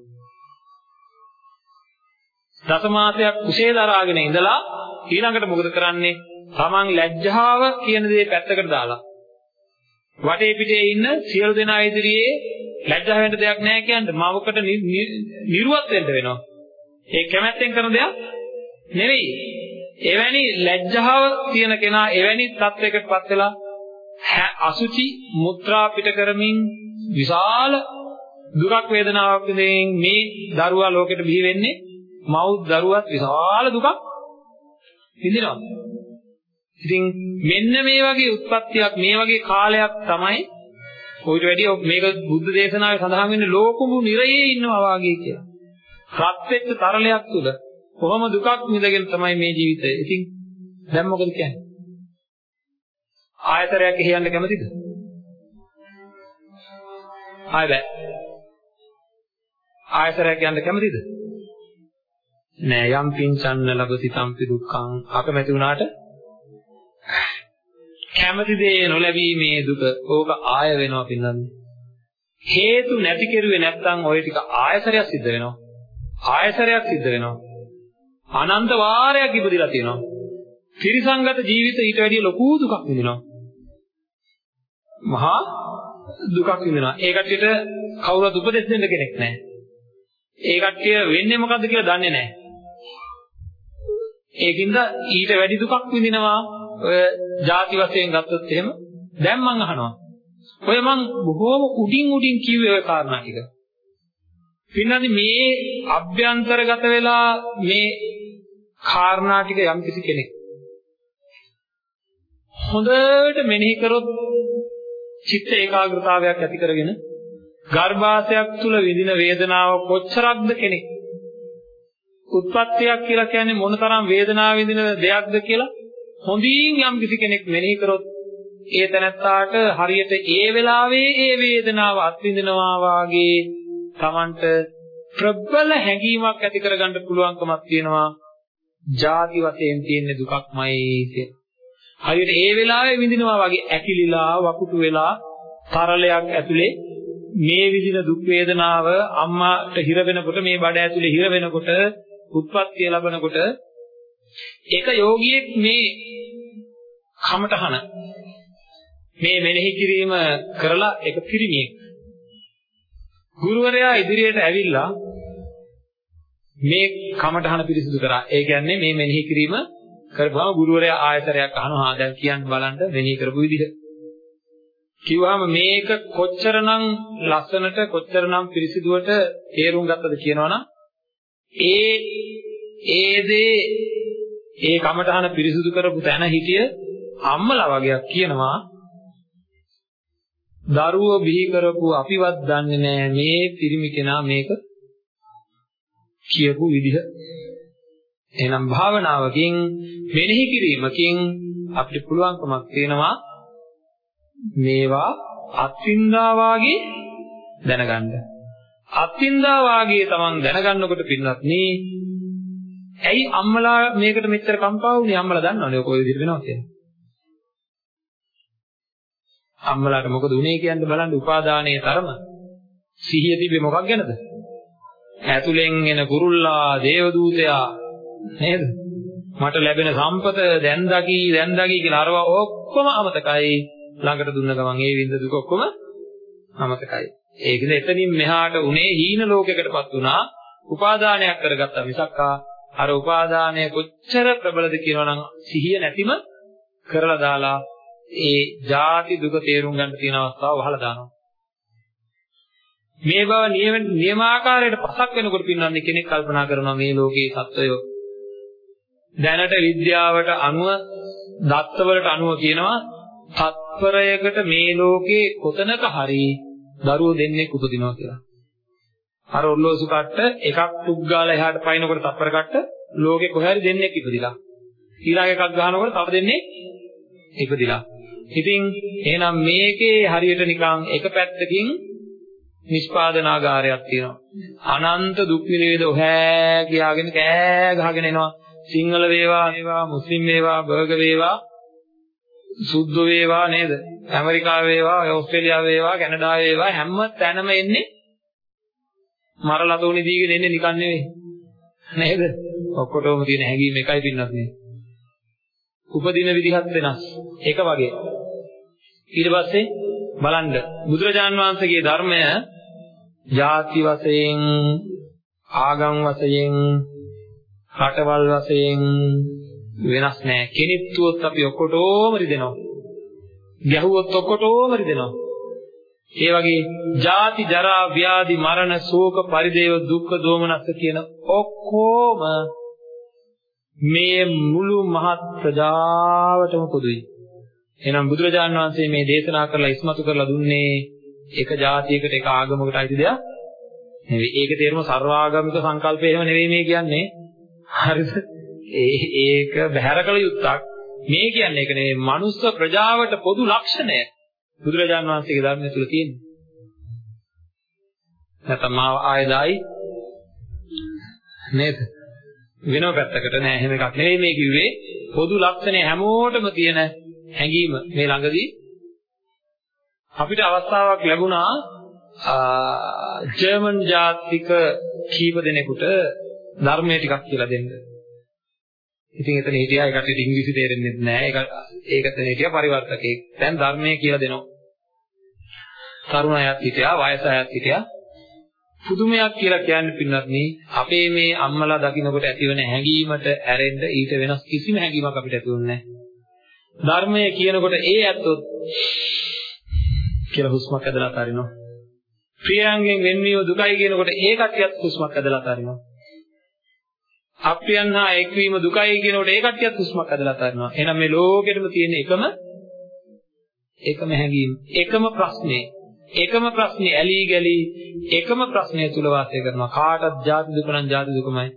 දසමාසයක් කුසේ දරාගෙන ඉඳලා ඊළඟට මොකද කරන්නේ? Taman ලැජ්ජාව කියන දේ පැත්තකට දාලා වටේ පිටේ ඉන්න සියලු දෙනා ඉදිරියේ ලැජ්ජා වෙන්න දෙයක් නැහැ කියන්නේ මවකට නිර්වත් වෙන්න වෙනවා. ඒ කැමැත්තෙන් කරන දෙයක් නෙවෙයි. එවැනි ලැජ්ජාව තියෙන කෙනා එවැනි තත්වයකටපත් වෙලා අසුචි මුත්‍රා පිට කරමින් විශාල දුකක් වේදනාවක් විඳින් මේ දරුවා ලෝකෙට බිහි වෙන්නේ මව් දරුවත් විශාල දුකක් විඳිනවා. ඉතින් මෙන්න මේ වගේ උත්පත්තියක් මේ වගේ කාලයක් තමයි ඔයිට වැඩිය මේක බුද්ධ දේශනාවේ සඳහන් වෙන්නේ ලෝකුඹු නිරයේ ඉන්නවා වාගේ කියලා. රත් වෙච්ච තරලයක් තුල කොහොම දුකක් විඳගෙන තමයි මේ ජීවිතය. ඉතින් දැන් මොකද කියන්නේ? ආයතරයක් කියන්න කැමතිද? ආය බෑ. ආයතරයක් යන්න කැමතිද? නෑ යම් පින්චන්න ලබති සම්පි දුක්ඛං අකමැති වුණාට කැමති දේ නොලැබීමේ දුක ඕක ආය වෙනවා පින්නන්නේ. හේතු නැති කෙරුවේ නැත්නම් ওই ටික ආයතරයක් සිද්ධ වෙනවා. ආයතරයක් සිද්ධ වෙනවා. අනන්ත වාරයක් ඉපදිලා තියෙනවා. ත්‍රිසංගත ජීවිත ඊට වැඩිය ලොකු දුකක් විඳිනවා. මහා දුකක් විඳිනවා. ඒ කට්ටියට කවුරුත් උපදෙස් දෙන්න කෙනෙක් නැහැ. ඒ කට්ටිය වෙන්නේ මොකද්ද කියලා දන්නේ නැහැ. ඒකින්ද ඊට වැඩි දුකක් විඳිනවා. ඔය ಜಾති වශයෙන් ගත්තොත් එහෙම දැන් මං අහනවා. ඔය මං බොහෝම උඩින් උඩින් කිව්වේ ඔය කාරණා ටික. පින්නන්නේ මේ අභ්‍යන්තරගත වෙලා මේ කාරණා ටික යම් කිසි කෙනෙක් හොඳට මෙනෙහි කරොත් චිත්ත ඒකාග්‍රතාවයක් ඇති කරගෙන ගර්භාෂයක් තුල විඳින වේදනාව කොච්චරක්ද කෙනෙක් උත්පත්තියක් කියලා කියන්නේ මොනතරම් වේදනාව විඳින දෙයක්ද කියලා හොඳින් යම් කිසි කෙනෙක් මෙනෙහි කරොත් ඒ තැනත්තාට හරියට ඒ වෙලාවේ ඒ වේදනාව අත්විඳිනවා වාගේ Tamanට ප්‍රබල හැඟීමක් ඇති කරගන්න පුළුවන්කමක් තියෙනවා. ಜಾති වශයෙන් තියෙන දුකක්මයි කියලා. හරියට ඒ වෙලාවේ විඳිනවා වගේ ඇකිලිලා වකුටු වෙලා තරලයක් ඇතුලේ මේ විදින දුක් වේදනාව අම්මාට හිර වෙනකොට මේ බඩ ඇතුලේ හිර වෙනකොට උත්පත්තිය ලැබනකොට ඒක යෝගියෙක් මේ කමටහන මේ මෙනෙහි කිරීම කරලා ඒක පිරිමියෙක් ගුරුවරයා ඉදිරියට ඇවිල්ලා මේ කමටහන පිරිසිදු කරා. ඒ කියන්නේ මේ මෙනෙහි කිරීම කරපුවාම ගුරුවරයා ආයතරයක් අහනවා. "හා දැන් කියන්න බලන්න මෙනෙහි කරපු විදිහ." කිව්වහම මේක කොච්චරනම් ලස්සනට කොච්චරනම් පිරිසිදුවට තේරුම් ගත්තද කියනවනම් ඒ ඒ දේ ඒ කමටහන පිරිසිදු කරපු තැන හිටිය අම්මලා වගේක් කියනවා දරුවෝ බිහි කරපු අපිවත් දන්නේ නැහැ මේ පිරිමි කෙනා මේක කියපු විදිහ. එහෙනම් භාවනාවකින් මෙනෙහි කිරීමකින් අපිට පුළුවන්කමක් තියෙනවා මේවා අත්විඳා වාගේ දැනගන්න. අත්විඳා වාගේ තමන් දැනගන්නකොට පින්නත් නේ ඇයි අම්මලා මේකට මෙච්චර කම්පා වුනේ අම්මලා දන්නවනේ ඔය විදිහට වෙනවා කියන්නේ. අම්මලාට මොකද උනේ කියන්නේ බලන්න උපාදානයේ තරම. සිහිය තිබ්බේ මොකක් ගැනද? ඇතුලෙන් එන කුරුල්ලා, දේවදූතයා නේද? මට ලැබෙන සම්පත දැන් දකි දැන් දකි කියලා අරවා ඔක්කොම අමතකයි. ළඟට දුන්න ගමන් ඒ විඳ දුක ඔක්කොම අමතකයි. ඒකද එතනින් මෙහාට උනේ හීන ලෝකයකටපත් වුණා. උපාදානයක් කරගත්තා මිසක්කා අර උපාදානය කොච්චර ප්‍රබලද කියනවනම් සිහිය නැතිම කරලා දාලා ඒ ಜಾති දුක තේරුම් ගන්න තියෙන අවස්ථාව වහලා දානවා. මේ බව නියමාකාරයට පසක් වෙනකොට පින්නන්නේ කෙනෙක් කල්පනා කරනවා මේ ලෝකයේ සත්වය දැනට විද්‍යාවට අනුව දත්තවලට අනුව කියනවා තත්පරයකට මේ ලෝකේ කොතනක හරි දරුවෝ දෙන්නෙක් උපදිනවා කියලා. අර ඔර්ලෝසු කට්ට එකක් තුක් ගාලා එහාට පයින්නකොට තත්පර කට්ට ලෝකේ කොහේ හරි දෙන්නෙක් ඉපදිලා. ඊළඟ එකක් ගන්නකොට තව දෙන්නෙක් ඉපදිලා. ඉතින් එහෙනම් මේකේ හරියට නිකන් එක පැත්තකින් නිෂ්පාදනාගාරයක් තියෙනවා. අනන්ත දුක් විඳේද ඔහැ කියාගෙන කෑ ගහගෙන එනවා. සිංහල වේවා වේවා මුස්ලිම් වේවා බර්ග වේවා සුද්ධ වේවා නේද? ඇමරිකාව වේවා ඕස්ට්‍රේලියාව වේවා කැනඩා වේවා හැම තැනම එන්නේ මරලා තෝණි දීගෙන එන්නේ නිකන් නෙවෙයි. නේද? ඔක්කොටම තියෙන හැඟීම එකයි පින්නත් නේ. උපදින විදිහත් වෙනස්. ඒක වගේ. ඊට පස්සේ බලන්න බුදුරජාන් වහන්සේගේ ධර්මය ಜಾති වශයෙන් ආගම් වශයෙන් රටවල් වශයෙන් වෙනස් නෑ. කෙනෙක්තුවොත් අපි ඔක්කොටම රිදෙනවා. ගැහුවොත් ඔක්කොටම රිදෙනවා. ඒ වගේ ජාති ජරා ව්‍යාධි මරණ ශෝක පරිදේව දුක්ඛ දෝමනස්ස කියන ඔක්කොම මේ මුළු මහත් ප්‍රජාවටම පොදුයි. එහෙනම් බුදුරජාණන් වහන්සේ මේ දේශනා කරලා ඉස්මතු කරලා දුන්නේ එක ජාතියකට එක ආගමකට අයිති දෙයක් නෙවෙයි. ඒක තේරුම සර්වාගමික සංකල්පය එහෙම නෙවෙයි මේ කියන්නේ. හරිද? ඒ ඒක බහැර කළ යුත්තක්. මේ කියන්නේ ඒක නෙවෙයි. මනුස්ස ප්‍රජාවට පොදු ලක්ෂණය. බුදුරජාණන් වහන්සේගේ ධර්මය තුල තියෙන්නේ. නැත්නම් මාව ආයදායි නේද? වෙනම පැත්තකට නෑ එහෙම එකක් නෙවෙයි මේ කිව්වේ. පොදු ලක්ෂණය හැමෝටම තියෙන හැඟීම මේ ළඟදී අපිට අවස්ථාවක් ලැබුණා ජර්මන් ජාතික කීප දෙනෙකුට ධර්මයේ ටිකක් කියලා දෙන්න. ඉතින් එතන හිටියා ඒකට ඉංග්‍රීසි තේරෙන්නේ නැහැ. ඒක ඒකතන හිටියා පරිවර්තකෙක්. දැන් ධර්මයේ කියලා දෙනවා. තරුණ අයත් හිටියා, වයස අයත් හිටියා. පුදුමයක් කියලා කියන්නේ පින්වත්නි අපේ මේ අම්මලා දකින්නකොට ඇතිවන හැඟීමට ඇරෙන්න ඊට වෙනස් කිසිම හැඟීමක් අපිට ඇති වෙන්නේ නැහැ. ධර්මයේ කියනකොට ඒ ඇත්තොත් කියලා හුස්මක් ඇදලා අතාරිනවා. ප්‍රියයන්ගෙන් වෙන්වීම දුකයි කියනකොට ඒ කට්ටියත් හුස්මක් ඇදලා අතාරිනවා. අප්‍රියන් හා එක්වීම දුකයි කියනකොට ඒ කට්ටියත් හුස්මක් ඇදලා අතාරිනවා. එහෙනම් මේ ලෝකෙටම තියෙන එකම එකම හැඟීම, එකම ප්‍රශ්නේ, එකම ප්‍රශ්නේ ඇලී ගලී එකම ප්‍රශ්නය තුල වාසය කරනවා. කාටත් ජාති දුක නම් ජාති දුකමයි.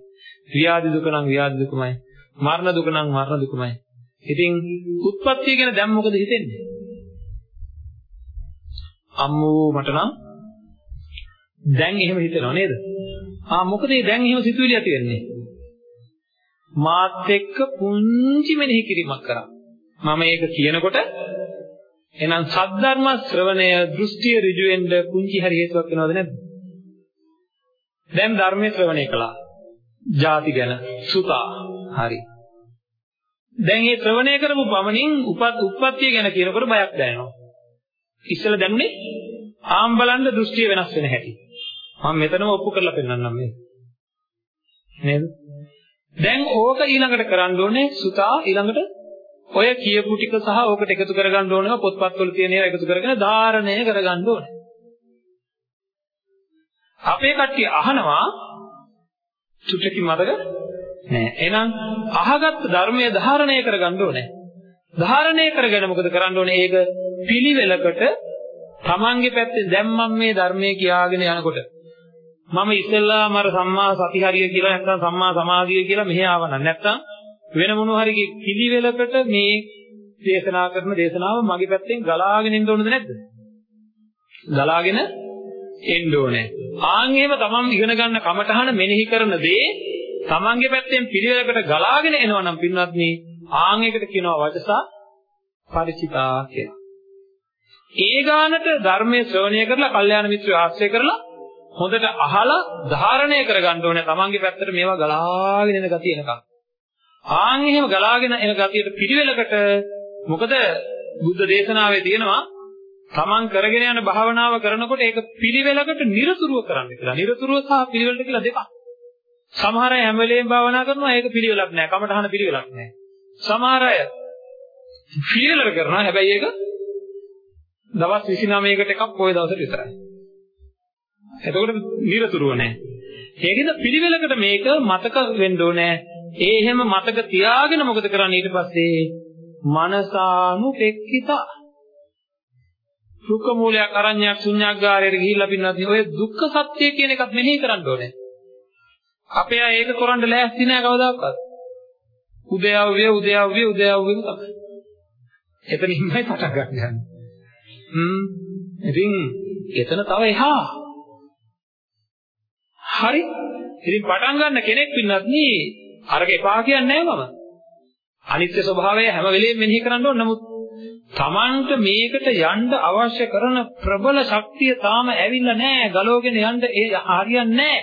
ව්‍යාධි දුක නම් ව්‍යාධි දුකමයි. මරණ දුක නම් මරණ දුකමයි. ඉතින් උත්පත්තිය ගැන දැන් මොකද හිතෙන්නේ? අම්මෝ මට නම් දැන් එහෙම හිතෙනව නේද? ආ මොකද මේ දැන් එහෙම සිතුවිලි ඇති වෙන්නේ? මාත් එක්ක පුංචි මෙනෙහි කිරීමක් කරා. මම ඒක කියනකොට එහෙනම් සද්ධර්ම ශ්‍රවණය දෘෂ්ටිය ඍජු වෙන්න පුංචි හරි හේතුවක් වෙනවද නැද්ද? දැන් ධර්මයේ ශ්‍රවණය කළා. ಜಾති ගැන සුතා හරි. දැන් මේ ශ්‍රවණය කරපු පමණින් උපත් උප්පත්තිය ගැන කියනකොට බයක් දැනෙනවා. ඉස්සෙල්ලා දැනුනේ ආම් බලන්න දෘෂ්ටිය වෙනස් වෙන හැටි. මම මෙතනම ඔප්පු කරලා පෙන්නන්නම් මේ. නේද? දැන් ඕක ඊළඟට කරන්න ඕනේ සුතා ඊළඟට ඔය කියපු ටික සහ ඕකට එකතු කරගන්න ඕනේ පොත්පත්වල තියෙන ඒවා එකතු කරගෙන ධාරණය කරගන්න ඕනේ. අපේ කට්ටිය අහනවා චුට්ටකින් මතක නෑ. එහෙනම් අහගත් ධර්මයේ ධාරණය කරගන්න ඕනේ. ධාරණය කරගෙන මොකද කරන්න ඕනේ? ඒක පිළිවෙලකට තමන්ගේ පැත්තෙන් දැන් මම මේ ධර්මයේ කියාගෙන යනකොට මම ඉස්සෙල්ලාම අර සම්මා සතිහරිය කියලා නැත්නම් සම්මා සමාධිය කියලා මෙහෙ ආවනම් නැත්නම් වෙන මොන හරි පිළිවෙලකට මේ දේශනා කරන දේශනාව මගේ පැත්තෙන් ගලාගෙන එන්න ඕනද නැද්ද? ගලාගෙන එන්න ඕනේ. ආන් එහෙම තමන් ඉගෙන ගන්න කමටහන මෙනෙහි කරන දේ තමන්ගේ පැත්තෙන් පිළිවෙලකට ගලාගෙන එනවා නම් පින්වත්නි ආන් එකට කියනවා වචසා පරිචිතා කියලා. ඒ ගානට ධර්මයේ ශ්‍රවණය කරලා කල්යාණ මිත්‍රය ආශ්‍රය කරලා හොඳට අහලා ධාරණය කරගන්න ඕනේ තමන්ගේ පැත්තට මේවා ගලාගෙන එන ගතිය එනකම්. ආන් එහෙම ගලාගෙන එන ගතියට පිළිවෙලකට මොකද බුද්ධ දේශනාවේ තියෙනවා තමන් කරගෙන යන භාවනාව කරනකොට ඒක පිළිවෙලකට නිරතුරුව කරන්න කියලා. නිරතුරුව සහ පිළිවෙලට කියලා දෙකක්. සමහර අය හැම වෙලේම භාවනා කරනවා ඒක පිළිවෙලක් නෑ. කමඨහන පිළිවෙලක් නෑ. සමහර අය පිළිවෙලට කරනවා හැබැයි ඒක දවස් 29කට එකක් පොය දවසට විතරයි. එතකොට නිරතුරුව නෑ. ඒකෙන්ද පිළිවෙලකට මේක මතක වෙන්න ඕනේ. ඒ එහෙම මතක තියාගෙන මොකද කරන්නේ ඊට පස්සේ? මනසානුපෙක්කිතා. දුක්ඛ මූලයක් අරඤ්ඤයක් ශුන්‍යාගාරයට ගිහිල්ලා පින්නත් ඔය දුක්ඛ සත්‍ය කියන එකත් මෙනෙහි කරන්න ඕනේ. අපේ අය ඒක කරන්න ලෑස්ති නෑ කවදාකවත්. උදයව්‍ය උදයව්‍ය උදයව්‍ය තමයි. එතනින්මයි පටන් ගන්න. හ්ම්. ඉතින් එතන තව එහා. හරි. ඉතින් පටන් ගන්න කෙනෙක් පින්නත් නී අරක එපා කියන්නේ නෑ මම. අනිත්‍ය ස්වභාවය හැම වෙලෙම මෙනෙහි කරන්න ඕන. නමුත් Tamanට මේකට යන්න අවශ්‍ය කරන ප්‍රබල ශක්තිය තාම ඇවිල්ලා නෑ. ගලවගෙන යන්න ඒ හරියන්නේ නෑ.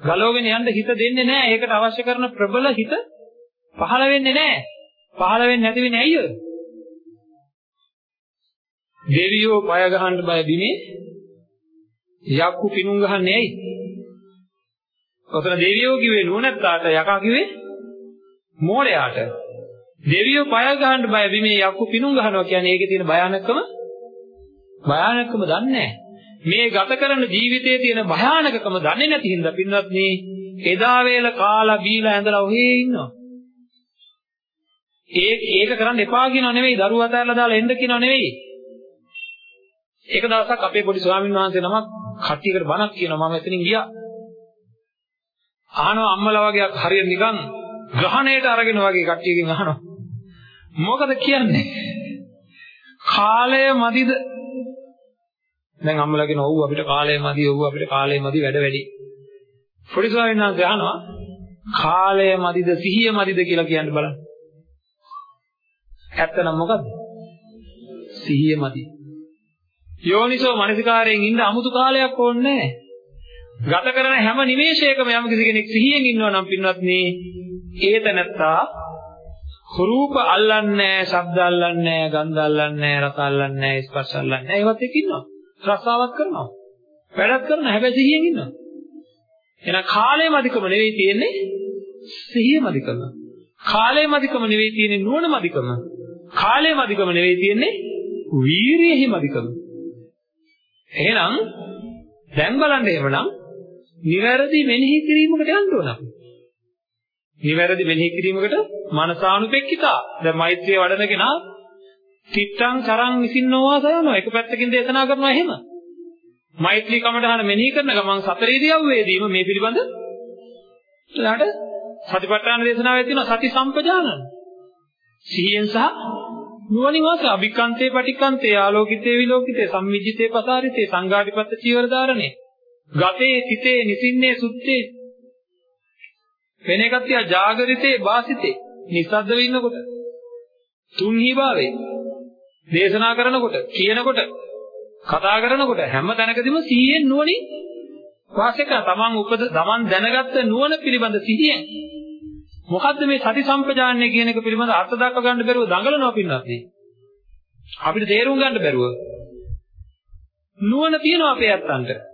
ගලවගෙන යන්න හිත දෙන්නේ නෑ. ඒකට අවශ්‍ය කරන ප්‍රබල හිත පහළ වෙන්නේ නෑ. පහළ වෙන්නේ නැති වෙන්නේ ඇයිද? දෙවියෝ පය ගහන්න බය බිමේ යක්කු පිණුම් ගහන්නේ ඇයි? ඔතන දෙවියෝ කිව්වේ නුවණැත්තාට යකා කිව්වේ මෝඩයාට. දෙවියෝ පය ගහන්න බය බිමේ යක්කු පිණුම් ගහනවා කියන්නේ ඒකේ තියෙන භයානකම භයානකම දන්නේ මේ ගත කරන ජීවිතයේ තියෙන භයානකකම දන්නේ නැති හින්දා පින්වත්නි එදා වේල කාලා බීලා ඇඳලා ඔහේ ඉන්නවා. ඒ ඒක කරන්න එපා කියනව නෙවෙයි දරුවා අතහැරලා දාලා එන්න කියනව නෙවෙයි. එක දවසක් අපේ පොඩි ස්වාමීන් වහන්සේ නමක් කට්ටියකට බණක් කියනවා මම එතනින් ගියා. අහනවා අම්මලා වගේ හරියට නිකන් ග්‍රහණයට අරගෙන වගේ කට්ටියකින් අහනවා. මොකද කියන්නේ? කාලය මදිද? දැන් අම්මලා කියන ඔව් අපිට කාලය මදි ඔව් අපිට කාලය මදි වැඩ වැඩි. පොඩි ස්වාමීන් වහන්සේ අහනවා කාලය මදිද සිහිය මදිද කියලා කියන්න බලන්න. ඇත්තනම් මොකද්ද? සිහිය මදි. යෝනිසෝ මනසිකාරයෙන් ඉන්න අමුතු කාලයක් ඕනේ ගත කරන හැම නිමේෂයකම යම් කිසි කෙනෙක් සිහියෙන් ඉන්නවා නම් පින්වත්නි ඒත නැත්තා රූප අල්ලන්නේ ශබ්ද අල්ලන්නේ ගන්ධ අල්ලන්නේ රස අල්ලන්නේ ස්පර්ශ අල්ලන්නේ ඒවත් එක්ක ඉන්නවා. රසාවක් කරනවා. වැඩක් කරන හැබැයි සිහියෙන් ඉන්නවා. එහෙනම් කාලයම අධිකම නෙවෙයි තියෙන්නේ සිහියම අධිකම. කාලයම අධිකම නෙවෙයි තියෙන්නේ නුවණම අධිකම. කාලයම අධිකම නෙවෙයි තියෙන්නේ වීරියෙහිම අධිකම. එහෙනම් දැන් බලන්න එහෙමනම් නිවැරදි මෙනෙහි කිරීමකට යන්න ඕන අපි. නිවැරදි මෙනෙහි කිරීමකට මනසානුපෙක්කිතා. දැන් මෛත්‍රිය වඩන කෙනා තිත්තං සරං විසින්නෝවා සයනවා. එක පැත්තකින් දේශනා කරනවා එහෙම. මෛත්‍රී කමඨහන මෙනෙහි කරන ගමන් සතර ඉරියව්වේදීම මේ පිළිබඳ ඊළාට සතිපට්ඨාන දේශනාවේ තියෙන සති සම්පජානන. සිහියෙන් සහ නුවණින් වාස අභික්කන්තේ පටික්කන්තේ ආලෝකිතේ විලෝකිතේ සම්මිජිතේ පසාරිතේ සංඝාටිපත්ත චීවර ධාරණේ ගතේ තිතේ නිසින්නේ සුත්තේ. වෙන එකක් තියා ජාගරිතේ වාසිතේ. නිස්සද්දව ඉන්නකොට තුන්හි භාවේ දේශනා කරනකොට කියනකොට කතා කරනකොට හැම තැනකදීම සිහියෙන් නුවණින් වාසය කරන තමන් උපද තමන් දැනගත්ත නුවණ පිළිබඳ සිහියෙන්. මොකද්ද මේ සති සම්පජාන්නේ කියන එක පිළිබඳ අර්ථ දක්ව ගන්න බැරුව දඟලනවා පින්නත් නේ. අපිට තේරුම් ගන්න බැරුව නුවණ තියෙනවා අපේ ඇත්තන්ට.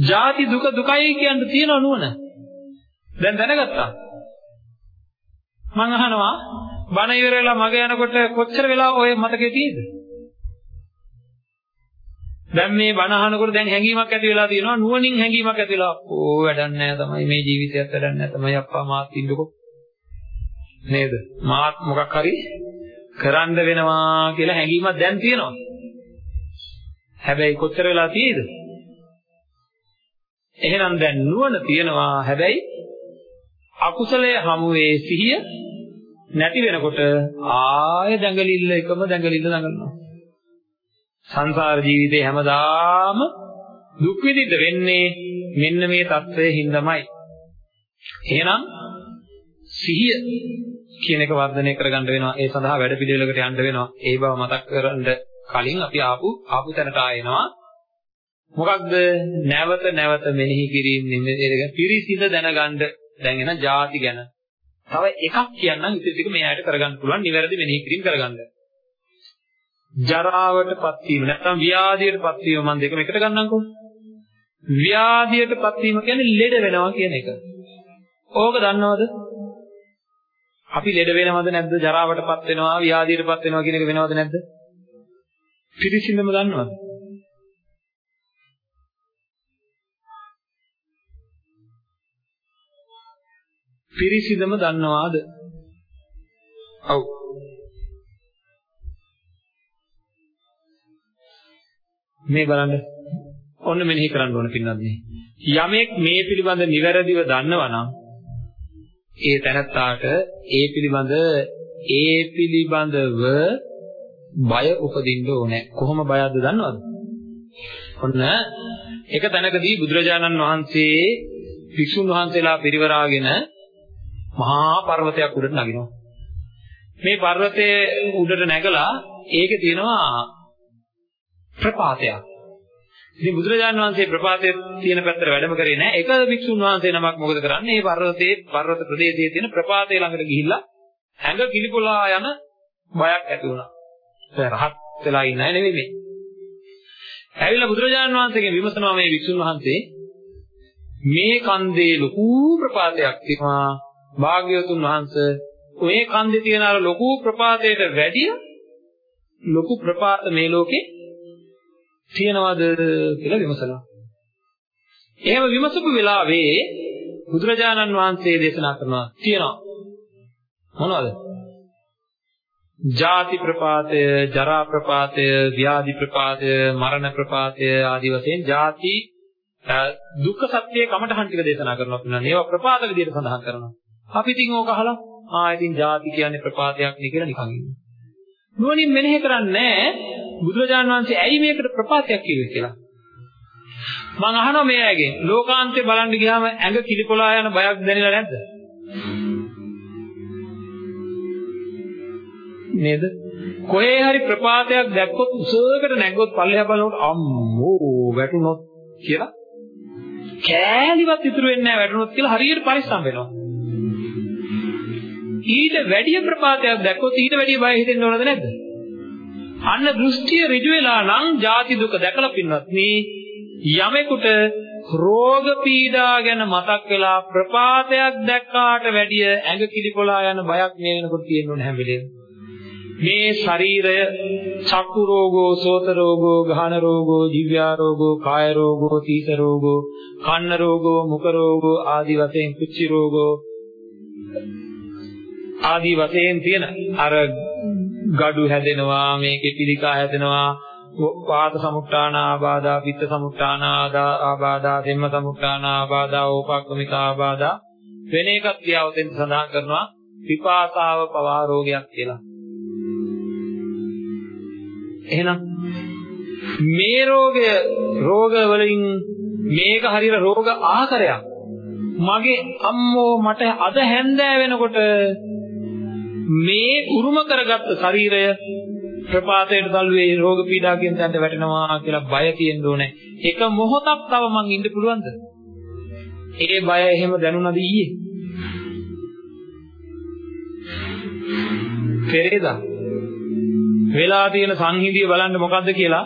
ජාති දුක දුකයි කියන්න තියෙනව නුවණ. දැන් දැනගත්තා. මං අහනවා බණ ඉවර වෙලා මග යනකොට කොච්චර වෙලා ඔය මතකේ තියෙද? දැන් මේ බණ අහනකොට දැන් හැඟීමක් ඇති වෙලා තියෙනවා නුවණින් හැඟීමක් ඇති වෙලා ඕ වැඩක් නැහැ තමයි මේ ජීවිතයත් වැඩක් නැහැ තමයි අප්පා මාත් ඉන්නකො නේද මාත් මොකක් හරි කරන්න වෙනවා කියලා හැඟීමක් දැන් තියෙනවා හැබැයි කොච්චර වෙලා තියෙද එහෙනම් දැන් නුවණ තියෙනවා හැබැයි අකුසලයේ හමුවේ සිහිය නැති වෙනකොට ආය දඟලිල්ල එකම දඟලිල්ල දඟලනවා සංසාර ජීවිතේ හැමදාම දුක් විඳින්න වෙන්නේ මෙන්න මේ தත්වයේ හින්දාමයි. එහෙනම් සිහිය කියන එක වර්ධනය කරගන්න වෙනවා. ඒ සඳහා වැඩ පිළිවෙලකට යන්න වෙනවා. ඒ බව මතක් කරගන්න කලින් අපි ආපු ආපු තැනට ආයෙනවා. මොකක්ද නැවත නැවත මෙනෙහි කිරීම නෙමෙයි පිරිසිඳ දැනගන්න දැන් එන ಜಾති ගැන. තව එකක් කියන්නම් ඉතින් ටික මෙයාට කරගන්න පුළුවන් නිවැරදි මෙනෙහි කිරීම කරගන්න. ජරාවටපත් වීම නැත්නම් ව්‍යාධියටපත් වීම මම දෙකම එකට ගන්නම්කෝ. ව්‍යාධියටපත් වීම කියන්නේ ලෙඩ වෙනවා කියන එක. ඕක දන්නවද? අපි ලෙඩ වෙනවද නැද්ද? ජරාවටපත් වෙනවා, ව්‍යාධියටපත් වෙනවා කියන එක වෙනවද නැද්ද? පිළිසින්දම දන්නවද? පිරිසිදම දන්නවාද? ඔව්. මේ බලන්න ඔන්න මෙනෙහි කරන්න ඕන පින්නත් මේ යමෙක් මේ පිළිබඳ නිවැරදිව දන්නවනම් ඒ තැනත්තාට ඒ පිළිබඳ ඒ පිළිබඳව බය උපදින්න ඕනේ කොහොම බයද දන්නවද ඔන්න එක තැනකදී බුදුරජාණන් වහන්සේ වික්ෂුන් වහන්සේලා පිරිවරාගෙන මහා පර්වතයක් උඩට නගිනවා මේ පර්වතයේ උඩට නැගලා ඒකේ තියෙනවා ප්‍රපාතයක්. ඉතින් බුදුරජාණන් වහන්සේ ප්‍රපාතයේ තියෙන පැත්තට වැඩම කරේ නැහැ. එක භික්ෂුන් වහන්සේ නමක් මොකද කරන්නේ? මේ පර්වතයේ පර්වත ප්‍රදේශයේ තියෙන ප්‍රපාතය ළඟට ගිහිල්ලා ඇඟ කිලිපොලා යන බයක් ඇති වුණා. ඒ රහත් වෙලා ඉන්න අය නෙවෙයි මේ. ඇවිල්ලා බුදුරජාණන් වහන්සේගෙන් විමසනවා මේ භික්ෂුන් වහන්සේ මේ කන්දේ ලොකු ප්‍රපාතයක් තියෙනවා භාග්‍යවතුන් වහන්සේ ඔය කන්දේ තියෙන අර ලොකු ප්‍රපාතයට වැඩිය ලොකු ප්‍රපාත මේ ලෝකේ තියනවද කියලා විමසලා. එහෙම විමසපු වෙලාවේ බුදුරජාණන් වහන්සේ දේශනා කරනවා තියනවා. මොනවද? ජාති ප්‍රපාතය, ජරා ප්‍රපාතය, ව්‍යාධි ප්‍රපාතය, මරණ ප්‍රපාතය ආදී වශයෙන් ජාති දුක්ඛ සත්‍යයේ කමඨහන් ටික දේශනා කරනවා කියනවා. ඒවා ප්‍රපාත විදිහට සඳහන් කරනවා. අපි ඉතින් ඕක අහලා ආ ඉතින් ජාති කියන්නේ ප්‍රපාතයක් නේ කියලා නිකන් ඉන්නවා. නුවණින් මෙනෙහි කරන්නේ බුදුරජාන් වහන්සේ ඇයි මේකට ප්‍රපාතයක් කිව්වේ කියලා. මම අහනවා මේ අයගෙන් ලෝකාන්තේ බලන්න ගියාම ඇඟ කිලිපොලා යන බයක් දැනෙලා නැද්ද? නේද? කොහේ හරි ප්‍රපාතයක් දැක්කොත් උසකට නැග්ගොත් පල්ලෙහා බලනකොට අම්මෝ වැටුනොත් කියලා කෑලිවත් ඉතුරු වෙන්නේ නැහැ වැටුනොත් කියලා හරියට පරිස්සම් වෙනවා. ඊට වැඩි ප්‍රපාතයක් දැක්කොත් ඊට වැඩි බය හිතෙන්න ඕනද නැද්ද? අන්න දෘෂ්ටිය ඍජු වෙලා නම් ජාති දුක දැකලා පින්වත් මේ යමෙකුට රෝග පීඩා ගැන මතක් වෙලා ප්‍රපාතයක් දැක්කාට වැඩිය ඇඟ කිලිපොලා යන බයක් මේ වෙනකොට තියෙන්න ඕන හැම වෙලේම. මේ ශරීරය චක්කු රෝගෝ, සෝත රෝගෝ, ගහන රෝගෝ, ජීව්‍යා රෝගෝ, කාය රෝගෝ, තීස රෝගෝ, කන්න රෝගෝ, මුඛ රෝගෝ ආදී වශයෙන් කුච්චි රෝගෝ ආදී වශයෙන් තියෙන අර gadu හැදෙනවා මේකේ පිළිකා හැදෙනවා වාත සමුත්‍රාණ ආබාධා පිත්ත සමුත්‍රාණ ආබාධා දෙම්ම සමුත්‍රාණ ආබාධා ඕපක්කමික ආබාධා වෙන එකක් තියාවතෙන් සඳහන් කරනවා පිපාසාව පවා රෝගයක් කියලා එහෙනම් මේ රෝගය රෝග වලින් මේක හරියට රෝග ආකාරයක්. මගේ අම්මෝ මට අද හැන්දෑ වෙනකොට මේ උරුම කරගත්ත ශරීරය ප්‍රපාතයට තල්ුවේ රෝග පීඩා කියන තැනට වැටෙනවා කියලා බය තියෙන්න ඕනේ. එක මොහොතක් තව මං ඉන්න පුළුවන්ද? ඒ බය එහෙම දැනුණාද ඊයේ? පෙරේදා වෙලා තියෙන සංහිඳිය බලන්න මොකද්ද කියලා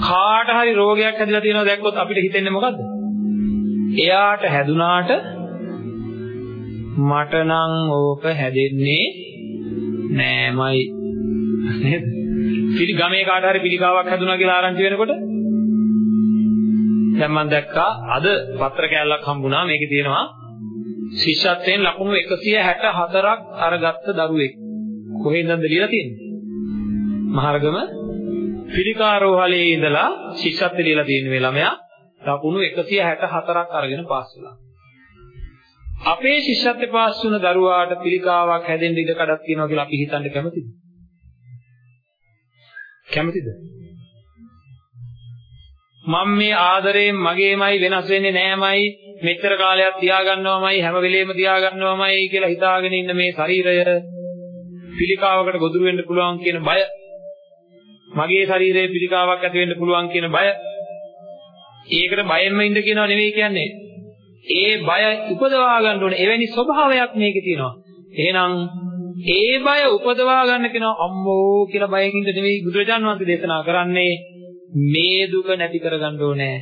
කාට හරි රෝගයක් හැදිලා තියෙනවා දැක්කොත් අපිට හිතෙන්නේ මොකද්ද? එයාට හැදුනාට මට නම් ඕක හැදෙන්නේ නෑමයි. නේද? පිළි ගමේ කාට හරි පිළිකාවක් හැදුනා කියලා ආරංචි වෙනකොට? දැන් මම දැක්කා අද පත්‍ර කෑල්ලක් හම්බුණා. මේකේ තියෙනවා ශිෂ්‍යත්වයෙන් ලකුණු 164ක් අරගත්ත දරුවෙක්. කොහෙන්ද ලියලා තියෙන්නේ? මහරගම පිළිකාරෝහලේ ඉඳලා ශිෂ්‍යත්ව ලියලා තියෙන මේ ළමයා ලකුණු 164ක් අරගෙන පාස් වෙලා. අපේ ශිෂ්‍යත්ව පාස් වුණ දරුවාට පිළිකාවක් හැදෙන්න ඉඩ කඩක් තියෙනවා කියලා අපි හිතන්න කැමතිද? කැමතිද? මම මේ ආදරයෙන් මගේමයි වෙනස් වෙන්නේ නෑමයි මෙච්චර කාලයක් තියාගන්නවමයි හැම වෙලෙම තියාගන්නවමයි කියලා හිතාගෙන ඉන්න මේ ශරීරය පිළිකාවකට ගොදුරු වෙන්න පුළුවන් කියන බය මගේ ශරීරයේ පිළිකාවක් ඇති වෙන්න පුළුවන් කියන බය ඒකට බයෙන්ම ඉන්න කියනවා නෙවෙයි කියන්නේ ඒ බය උපදවා ගන්න ඕනේ. එවැනි ස්වභාවයක් මේකේ තියෙනවා. එහෙනම් ඒ බය උපදවා ගන්න කෙනා අම්මෝ කියලා බයෙන් ඉඳ නෙවෙයි බුදුරජාණන් වහන්සේ දේශනා කරන්නේ මේ දුක නැති කරගන්න ඕනේ.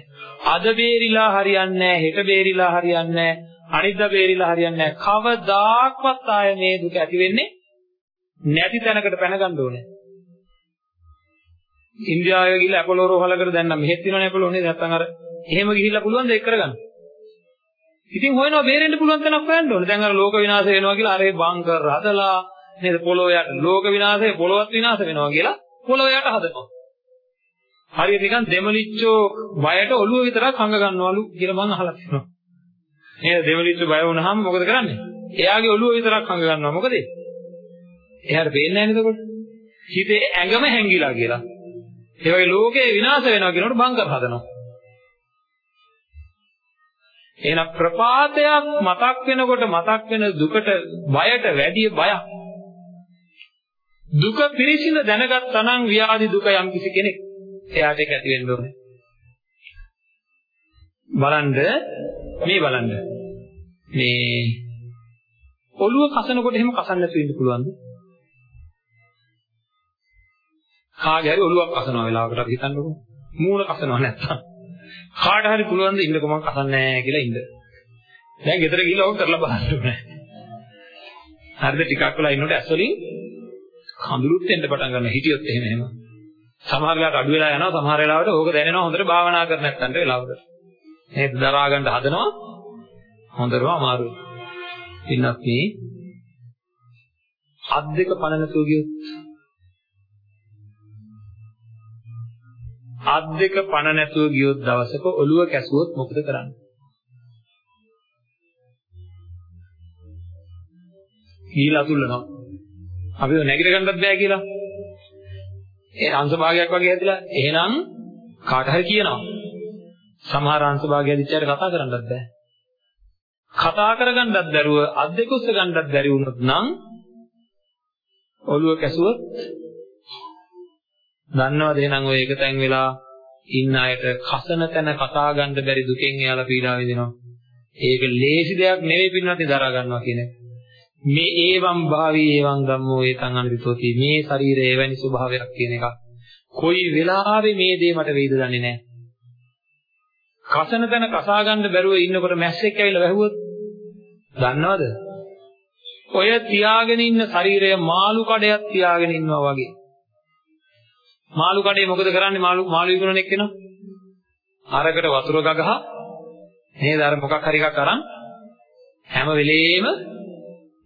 අද බේරිලා හරියන්නේ හෙට බේරිලා හරියන්නේ අනිද්දා බේරිලා හරියන්නේ කවදාක්වත් ආය මේ දුක ඇති වෙන්නේ නැති තැනකට පැන ගන්න ඕනේ. ඉන්දියාවේ ගිහිල්ලා ඇපොලෝ රෝහලකට දැන් නම් මෙහෙත් තියෙනවනේ ඇපොලෝ නේද නැත්නම් අර එහෙම ගිහිල්ලා පුළුවන් ද ඒක කරගන්න. ඉතින් හොයනවා බේරෙන්න පුළුවන් තැනක් හොයන්න ඕනේ. දැන් අර ලෝක විනාශ වෙනවා කියලා අර ඒ බංකර් හදලා නේද පොළොව යට ලෝක විනාශය පොළොවත් විනාශ වෙනවා කියලා පොළොව යට හදනවා. හරියට නිකන් දෙමලිච්චෝ බයට ඔළුව විතරක් හංග ගන්නවලු කියලා මම අහලා තියෙනවා. නේද දෙමලිච්චෝ බය වුණාම මොකද කරන්නේ? එයාගේ ඔළුව විතරක් හංග ගන්නවා. මොකද? එයාට පේන්නේ නැහැ නේද එතකොට? හිතේ ඇඟම හැංගිලා කියලා. ඒ වගේ ලෝකේ විනාශ වෙනවා කියනකොට බංකර් හදනවා. එහෙනම් ප්‍රපාතයක් මතක් වෙනකොට මතක් වෙන දුකට බයට වැඩි බයක්. දුක පිරිසිඳ දැනගත්තා නම් ව්‍යාධි දුක යම් කිසි කෙනෙක් එයාට ඒක ඇති වෙන්න ඕනේ. බලන්න මේ බලන්න මේ ඔළුව කසනකොට එහෙම කසන්න නැතුව ඉන්න පුළුවන්ද? කාගේ හරි ඔළුවක් කසනවා වෙලාවකට අපි හිතන්නකෝ. මූණ කසනවා නැත්තම්. කාට හරි පුළුවන් ද ඉන්නකො මං කසන්නේ නැහැ කියලා ඉන්න. දැන් ගෙදර ගිහලා ඕක කරලා බලන්න ඕනේ. හරිද ටිකක් වෙලා ඉන්නකොට ඇස් වලින් කඳුළුත් එන්න පටන් ගන්නවා හිටියොත් එහෙම එහෙම. සමහර වෙලාවට අඩු වෙලා යනවා සමහර වෙලාවට ඕක දැනෙනවා හොඳට භාවනා කර නැත්නම් වෙලාවට. නේද දරා ගන්න හදනවා හොඳටම අමාරුයි. ඉන්නත් මේ අත් දෙක පණ නැතුව ගියොත් අත් දෙක පණ නැතුව ගියොත් දවසක ඔළුව කැසුවොත් මොකද කරන්නේ? ගිහිලා අතුල්ලනවා. අපි නැගිට ගන්නත් බෑ කියලා. ඒ අංශ භාගයක් වගේ ඇදලා එහෙනම් කාට හරි කියනවා. සමහර අංශ භාගය දිච්චයට කතා කරන්නත් බෑ. කතා කරගන්නත් බැරුව අත් දෙක උස්ස ගන්නත් බැරි වුණොත් නම් ඔළුව කැසුවොත් දන්නවද එහෙනම් ඔය එක තැන් වෙලා ඉන්න අයට කසන තැන කතා ගන්න බැරි දුකෙන් එයාලා පීඩා විඳිනවා. ඒක ලේසි දෙයක් නෙවෙයි පින්නත් දරා ගන්නවා කියන එක. මේ ඒවම් භාවී ඒවම් ධම්මෝ ඒතං අනිතෝති මේ ශරීරය එවැනි ස්වභාවයක් කියන එක. කොයි වෙලාවෙ මේ දේ මට වෙයිද දන්නේ නැහැ. කසන තැන කසා ගන්න බැරුව ඉන්නකොට මැස්සෙක් ඇවිල්ලා වැහුවොත් දන්නවද? ඔය තියාගෙන ඉන්න ශරීරය මාළු කඩයක් තියාගෙන ඉන්නවා වගේ. මාළු කඩේ මොකද කරන්නේ මාළු මාළු විකුණන එක්කෙනා? අරකට වතුර ගගහ නේද අර මොකක් හරි එකක් අරන් හැම වෙලේම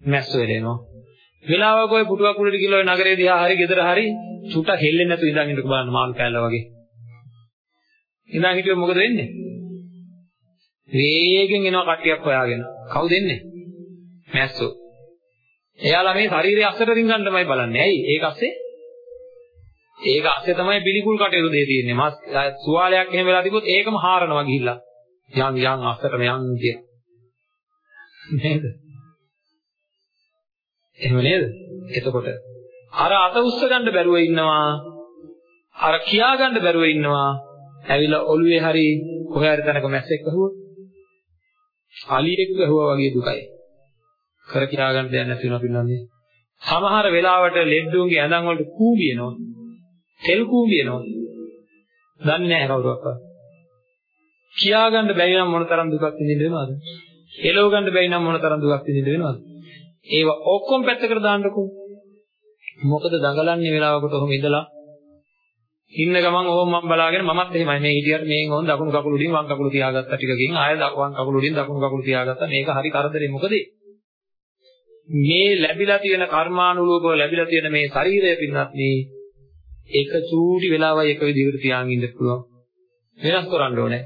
මැස්ස වෙලෙනවා. වෙලාවක ඔය පුටුවක් උඩට ගිහලා ඔය නගරේ දිහා හරි ගෙදර හරි චුට්ටක් හෙල්ලෙන්නේ නැතුව ඉඳන් ඉන්නක බලන්න මාළු කෑල්ල වගේ. ඉඳන් හිටියොත් මොකද වෙන්නේ? වේගෙන් එනවා කට්ටියක් හොයාගෙන. කවුද එන්නේ? මැස්සෝ. එයාලා මේ ශරීරයේ අස්සට රින්ගන්නමයි බලන්නේ. ඇයි? ඒක අස්සේ ඒක අස්සේ තමයි පිළිකුල් කටයුතු දෙය තියෙන්නේ. මස් සුවාලයක් එහෙම වෙලා තිබුත් ඒකම හාරනවා ගිහිල්ලා. යන් යන් අස්සටම යන් කිය. නේද? එහෙම නේද? එතකොට අර අත උස්ස ගන්න බැරුව ඉන්නවා. අර කියා ගන්න බැරුව ඉන්නවා. ඇවිල්ලා ඔළුවේ හරි කොහේ හරි තැනක මැස්සෙක් ගහුවොත් අලියෙක් ගහුවා වගේ දුකයි. කර කියා ගන්න දෙයක් නැති වෙනවා පින්නන්නේ. සමහර වෙලාවට ලෙඩ්ඩුන්ගේ ඇඳන් වලට කූඹියනවා. තෙල් කූඹියනවා. දන්නේ නැහැ කවුරුවක්වත්. කියා ගන්න බැරි නම් මොන තරම් දුකක් විඳින්න වෙනවද? එලව ගන්න බැරි නම් මොන තරම් දුකක් විඳින්න වෙනවද? ඒව ඔක්කොම පැත්තකට දාන්නකෝ. මොකද දඟලන්නේ වෙලාවකට ඔහොම ඉඳලා ඉන්න ගමන් ඕම මම බලාගෙන මමත් එහෙමයි මේ හිටියට මේෙන් ඕන දකුණු කකුල උඩින් වම් කකුල තියාගත්තා ටිකකින් ආයෙ වම් කකුල උඩින් දකුණු කකුල තියාගත්තා මේක හරි කරදරේ මොකද මේ ලැබිලා තියෙන කර්මානුරූපව ලැබිලා තියෙන මේ ශරීරය පින්නත් මේ එක චූටි වෙලාවයි එක විදිහකට තියාගෙන ඉන්න පුළුවන් වෙනස් කරන්න ඕනේ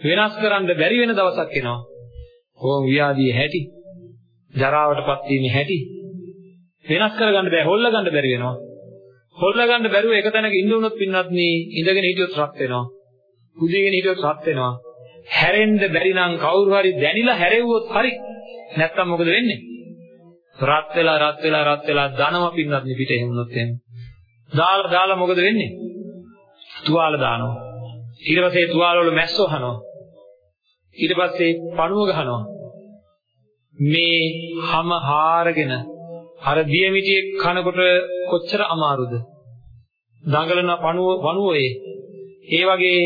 වෙනස් කරන්න බැරි වෙන දවසක් එනවා කොහොම ව්‍යාධිය හැටි ජරාවටපත් වීමේ හැටි වෙනස් කරගන්න බෑ හොල්ල ගන්න බැරි වෙනවා හොල්ල ගන්න බැරුව එක තැනක ඉන්න උනොත් පින්නත් මේ ඉඳගෙන හිටියොත් රත් වෙනවා. කුදීගෙන හිටියොත් රත් වෙනවා. හැරෙන්න බැරි නම් කවුරු හරි දැනිලා හැරෙව්වොත් හරි. නැත්තම් මොකද වෙන්නේ? රත් වෙලා රත් වෙලා රත් වෙලා ධනම පින්නත් පිට එහෙම උනොත් එහෙම. දාලා දාලා මොකද වෙන්නේ? තුවාල දානවා. ඊට පස්සේ තුවාල වල මැස්සෝ හනවා. ඊට පස්සේ පණුව ගහනවා. මේ හැම හාරගෙන අර දියමිටියේ කනකොට කොච්චර අමාරුද? දඟලන පණුව වණුවේ ඒ වගේ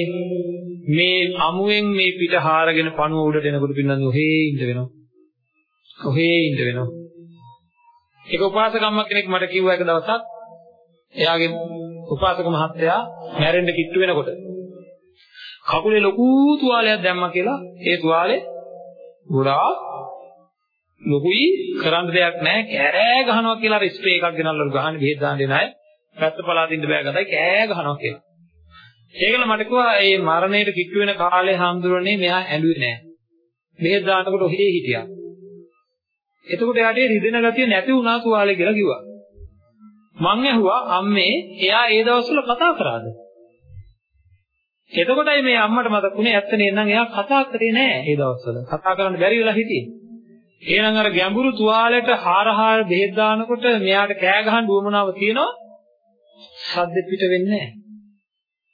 මේ අමුවෙන් මේ පිට හාරගෙන පණුව උඩට එනකොට පින්නන්නේ ඔහේ ඉඳ වෙනවා. ඔහේ ඉඳ වෙනවා. ඒක උපාසකම්ම කෙනෙක් මට කිව්වා එක දවසක් එයාගේ උපාසක මහත්තයා මැරෙන්න කිට්ටු වෙනකොට කකුලේ ලොකු තුවාලයක් දැම්මා කියලා ඒ තුවාලේ ගොඩාක් ලොකුයි කරන්න දෙයක් නැහැ කෑ ගහනවා කියලා අර ස්ප්‍රේ එකක් ගෙනල්ලා ගහන්නේ බෙහෙත් දාන්න දෙන අය පැත්ත පලා දින්න බෑ ගතයි කෑ ගහනවා කියලා. ඒකල මට කිව්වා මේ මරණයට කිට්ටු වෙන කාලේ හාමුදුරනේ මෙයා ඇඬුවේ නැහැ. බෙහෙත් දානකොට ඔහේ හිටියා. එතකොට එයාට රිදෙන ගතිය නැති වුණා තුවාලේ කියලා කිව්වා. මං ඇහුවා අම්මේ එයා ඒ දවස්වල කතා කරාද? එතකොටයි මේ අම්මට මතකුනේ ඇත්ත නේනම් එයා කතා කරේ නෑ ඒ දවස්වල. කතා කරන්න බැරි වෙලා හිටියේ. එහෙනම් අර ගැඹුරු තුවාලෙට හාරහාර බෙහෙත් දානකොට මෙයාට කෑ ගහන්න උවමනාව තියෙනවා. සද්ද පිට වෙන්නේ නැහැ.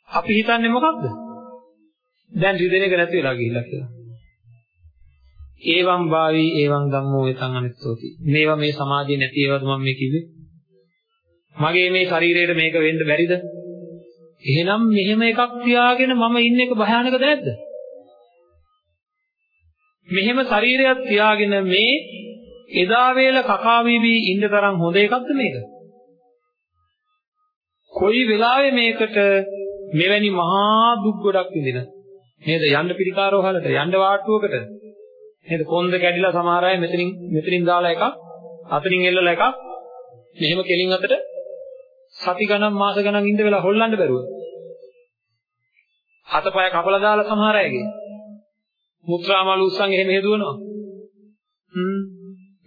අපි හිතන්නේ මොකක්ද? දැන් රිදෙන එක නැති වෙලා ගිහිල්ලා කියලා. ඒවම් භාවී ඒවම් ධම්මෝ එතං අනිත්‍යෝති. මේවා මේ සමාධිය නැති ඒවාද මම මේ කිව්වේ? මගේ මේ ශරීරයට මේක වෙන්න බැරිද? එහෙනම් මෙහෙම එකක් තියාගෙන මම ඉන්න එක භයානකද නැද්ද? මෙහෙම ශරීරයක් තියාගෙන මේ එදා වේල කකා බීබී ඉන්න තරම් හොඳ එකක්ද මේක? කොයි වෙලාවෙ මේකට මෙවැනි මහා දුක් ගොඩක් විඳින නේද යන්න පිළිකාරෝහලට යන්න වාට්ටුවකට නේද කොන්ද කැඩිලා සමහර අය මෙතනින් මෙතනින් දාලා එකක් අතනින් එල්ලලා එකක් මෙහෙම කෙලින් අතට සති ගණන් මාස ගණන් ඉඳ වෙලා හොල්ලන්න බැරුව. අතපය කපලා දාලා සමහර අයගේ මුත්‍රා මල් උස්සන් එහෙම හේදුවනවා. හ්ම්.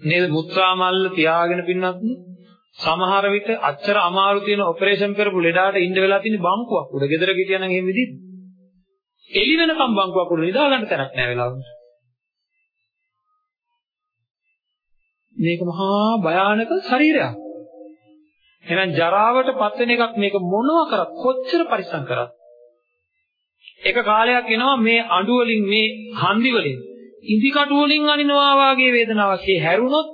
නේද? මුත්‍රා මල් තියාගෙන පින්නත් සමහර විට අච්චර අමාරු තියෙන ඔපරේෂන් කරපු ලෙඩාට ඉන්න වෙලා තියෙන බංකුවක් උඩ ගෙදර ගිටියා නම් එහෙම විදිහට. එළි වෙනකම් බංකුවක් උඩ නිදා ගන්න තැනක් නැහැ වෙලාවට. මේක මහා භයානක ශරීරයක්. එහෙනම් ජරාවට පත් වෙන එකක් මේක මොනවා කරත් කොච්චර පරිස්සම් කරත්. එක කාලයක් එනවා මේ අඬු වලින් මේ හන්දි වලින්. ඉදි කටු වලින් අනිනවා වාගේ වේදනාවක් ඒ හැරුණොත්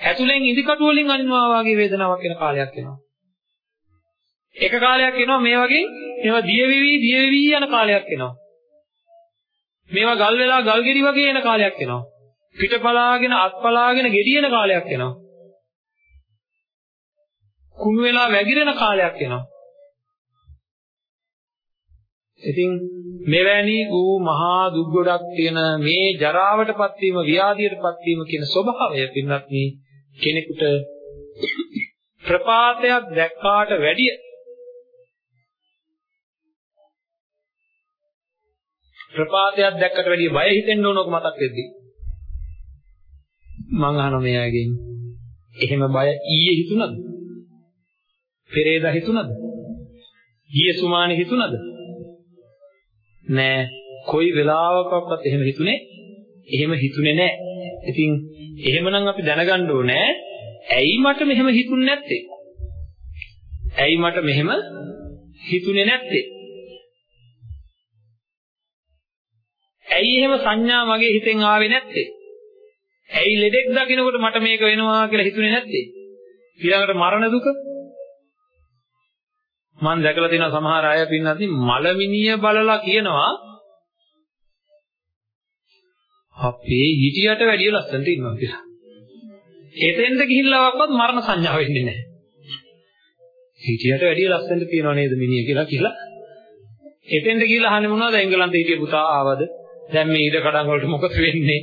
ඇතුලෙන් ඉදි කටු වලින් අනිනවා වාගේ වේදනාවක් එන කාලයක් එනවා. එක කාලයක් එනවා මේ වගේ මේවා දියවිවි දියවිවි යන කාලයක් එනවා. මේවා ගල් වෙලා ගල් ගෙඩි වගේ එන කාලයක් එනවා. පිටපලාගෙන අත්පලාගෙන ගෙඩියන කාලයක් එනවා. කුණු වෙලා වැగిරෙන කාලයක් එනවා ඉතින් මෙවැනි වූ මහා දුක් ගොඩක් තියෙන මේ ජරාවටපත් වීම ව්‍යාධියටපත් වීම කියන ස්වභාවය පින්වත් මේ කෙනෙකුට ප්‍රපාතයක් දැක්කාට වැඩිය ප්‍රපාතයක් දැක්කට වැඩිය බය හිතෙන්න ඕනක මතක් වෙද්දී මං අහන මේ අයගෙන් එහෙම බය ඊයේ හිතුණද? පෙරේදා හිතුණද? ගිය සුමානේ හිතුණද? නෑ. කොයි වෙලාවකවත් එහෙම හිතුනේ එහෙම හිතුනේ නෑ. ඉතින් එහෙමනම් අපි දැනගන්න ඕනේ ඇයි මට මෙහෙම හිතුන්නේ නැත්තේ? ඇයි මට මෙහෙම හිතුනේ නැත්තේ? ඇයි එහෙම සංඥා මගේ හිතෙන් ආවේ නැත්තේ? ඇයි ලෙඩෙක් දකින්නකොට මට මේක වෙනවා කියලා හිතුනේ නැත්තේ? ඊළඟට මරණ දුක? මම දැකලා තියෙනවා සමහර අය පින්නත් මලමිනිය බලලා කියනවා අපේ හිටියට වැඩිය ලස්සනට ඉන්නවා කියලා. එතෙන්ද ගිහිල්ලාවක්වත් මරණ සංඥා වෙන්නේ නැහැ. හිටියට වැඩිය ලස්සනට තියනවා නේද මිනිහ කියලා කියලා. එතෙන්ද ගිහිල්ලා අහන්නේ මොනවද එංගලන්තේ හිටිය පුතා ආවද? දැන් මේ ඉඩ කඩන් වලට මොකද වෙන්නේ?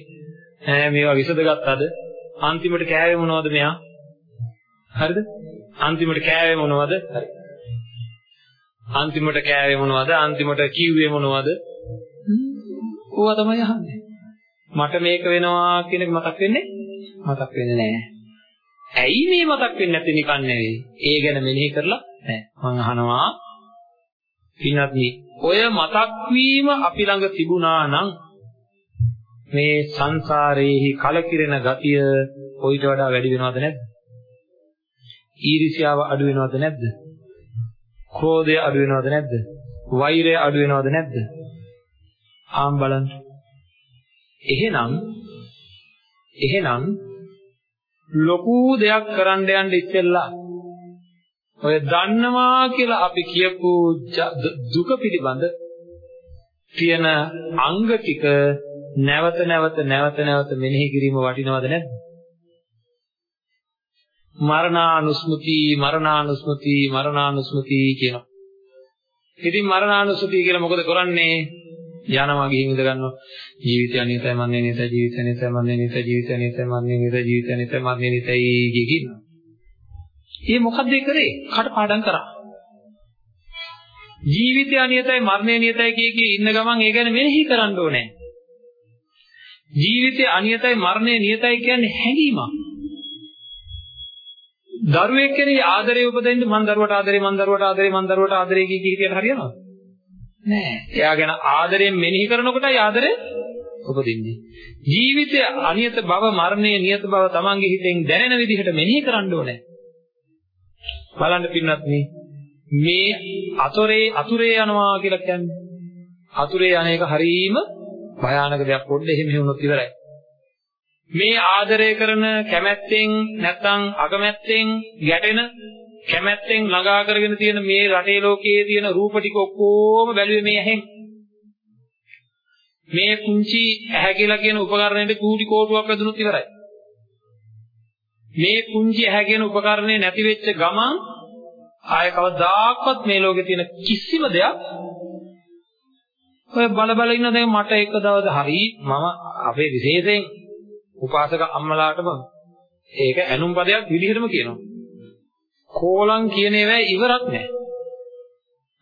ඈ මේවා විසඳ ගත්තද? අන්තිමට කෑවේ මොනවද මෙයා? හරිද? අන්තිමට කෑවේ මොනවද? හරි. අන්තිමට කෑවේ මොනවද? අන්තිමට කිව්වේ මොනවද? ඕවා තමයි අහන්නේ. මට මේක වෙනවා කියන එක මතක් වෙන්නේ මතක් වෙන්නේ නැහැ. ඇයි මේ මතක් වෙන්නේ නැති නිකන් නෙවෙයි. ඒ ගැන මෙනෙහි කරලා නැහැ. මම අහනවා පින්වත්නි ඔය මතක් වීම අපි ළඟ තිබුණා නම් මේ සංසාරයේහි කලකිරෙන ගතිය කොයිට වඩා වැඩි වෙනවද නැද්ද? ඊර්ෂ්‍යාව අඩු වෙනවද නැද්ද? ක්‍රෝධය අඩු වෙනවද නැද්ද? වෛරය අඩු වෙනවද නැද්ද? ආම් බලන්න. එහෙනම් එහෙනම් ලොකු දෙයක් කරන්න යන්න ඉස්සෙල්ලා ඔය දන්නවා කියලා අපි කියපු දුක පිළිබඳ තියෙන අංග ටික නැවත නැවත නැවත නැවත මෙනෙහි කිරීම වටිනවද නැද්ද? මරණානුස්මෘති මරණානුස්මෘති මරණානුස්මෘති කියනවා. ඉතින් මරණානුස්මෘති කියලා මොකද කරන්නේ? යනවා ගිහින් ඉඳ ගන්නවා. ජීවිතය අනිතයි මන්නේ නිතයි ජීවිතය අනිතයි මන්නේ නිතයි ජීවිතය අනිතයි මන්නේ නිතයි ජීවිතය අනිතයි මන්නේ නිතයි කියනවා. ඒ මොකද්ද ඒ කරේ? කටපාඩම් කරා. ජීවිතය අනියතයි මරණය නියතයි කිය කී ඉන්න ගමන් ඒ ගැන මෙනෙහි කරන්න ඕනේ. ජීවිතය අනියතයි මරණය නියතයි කියන්නේ හැඟීමක්. දරුවෙක් කෙනෙක් ආදරේ උපදින්න මං දරුවට ආදරේ මං දරුවට ආදරේ මං දරුවට ආදරේ කී කී හිටියට හරියනවද? නෑ. එයා ගැන ආදරෙන් මෙනෙහි කරනකොටයි ආදරේ උපදින්නේ. ජීවිතය අනියත බව මරණය නියත බව තමන්ගේ හිතෙන් දැනෙන විදිහට මෙනෙහි කරන්න ඕනේ. බලන්න පින්වත්නි මේ අතොරේ අතුරේ යනවා කියලා කියන්නේ අතුරේ යන එක හරීම භයානක දෙයක් පොඩ්ඩ එහෙම වුණොත් ඉවරයි. මේ ආදරය කරන කැමැත්තෙන් නැත්නම් අකමැත්තෙන් ගැටෙන කැමැත්තෙන් ළඟා කරගෙන තියෙන මේ රටේ ලෝකයේ තියෙන රූප ටික ඔක්කොම බැලුවේ මේ ඇහෙන්. මේ කුංචි ඇහැ කියලා කියන උපකරණයට කූටි කෝටුවක් වැදුනොත් ඉවරයි. මේ කුංචි ඇහැ කියන උපකරණේ නැති වෙච්ච ගමන් ආය කවදාකවත් මේ ලෝකේ තියෙන කිසිම දෙයක් ඔය බල බල ඉන්න දැන් මට එක දවස් හරි මම අපේ විශේෂයෙන් උපාසක අම්මලාටම ඒක ඇනුම් පදයක් විදිහටම කියනවා. කෝලං කියන ඒවා ඉවරක් නැහැ.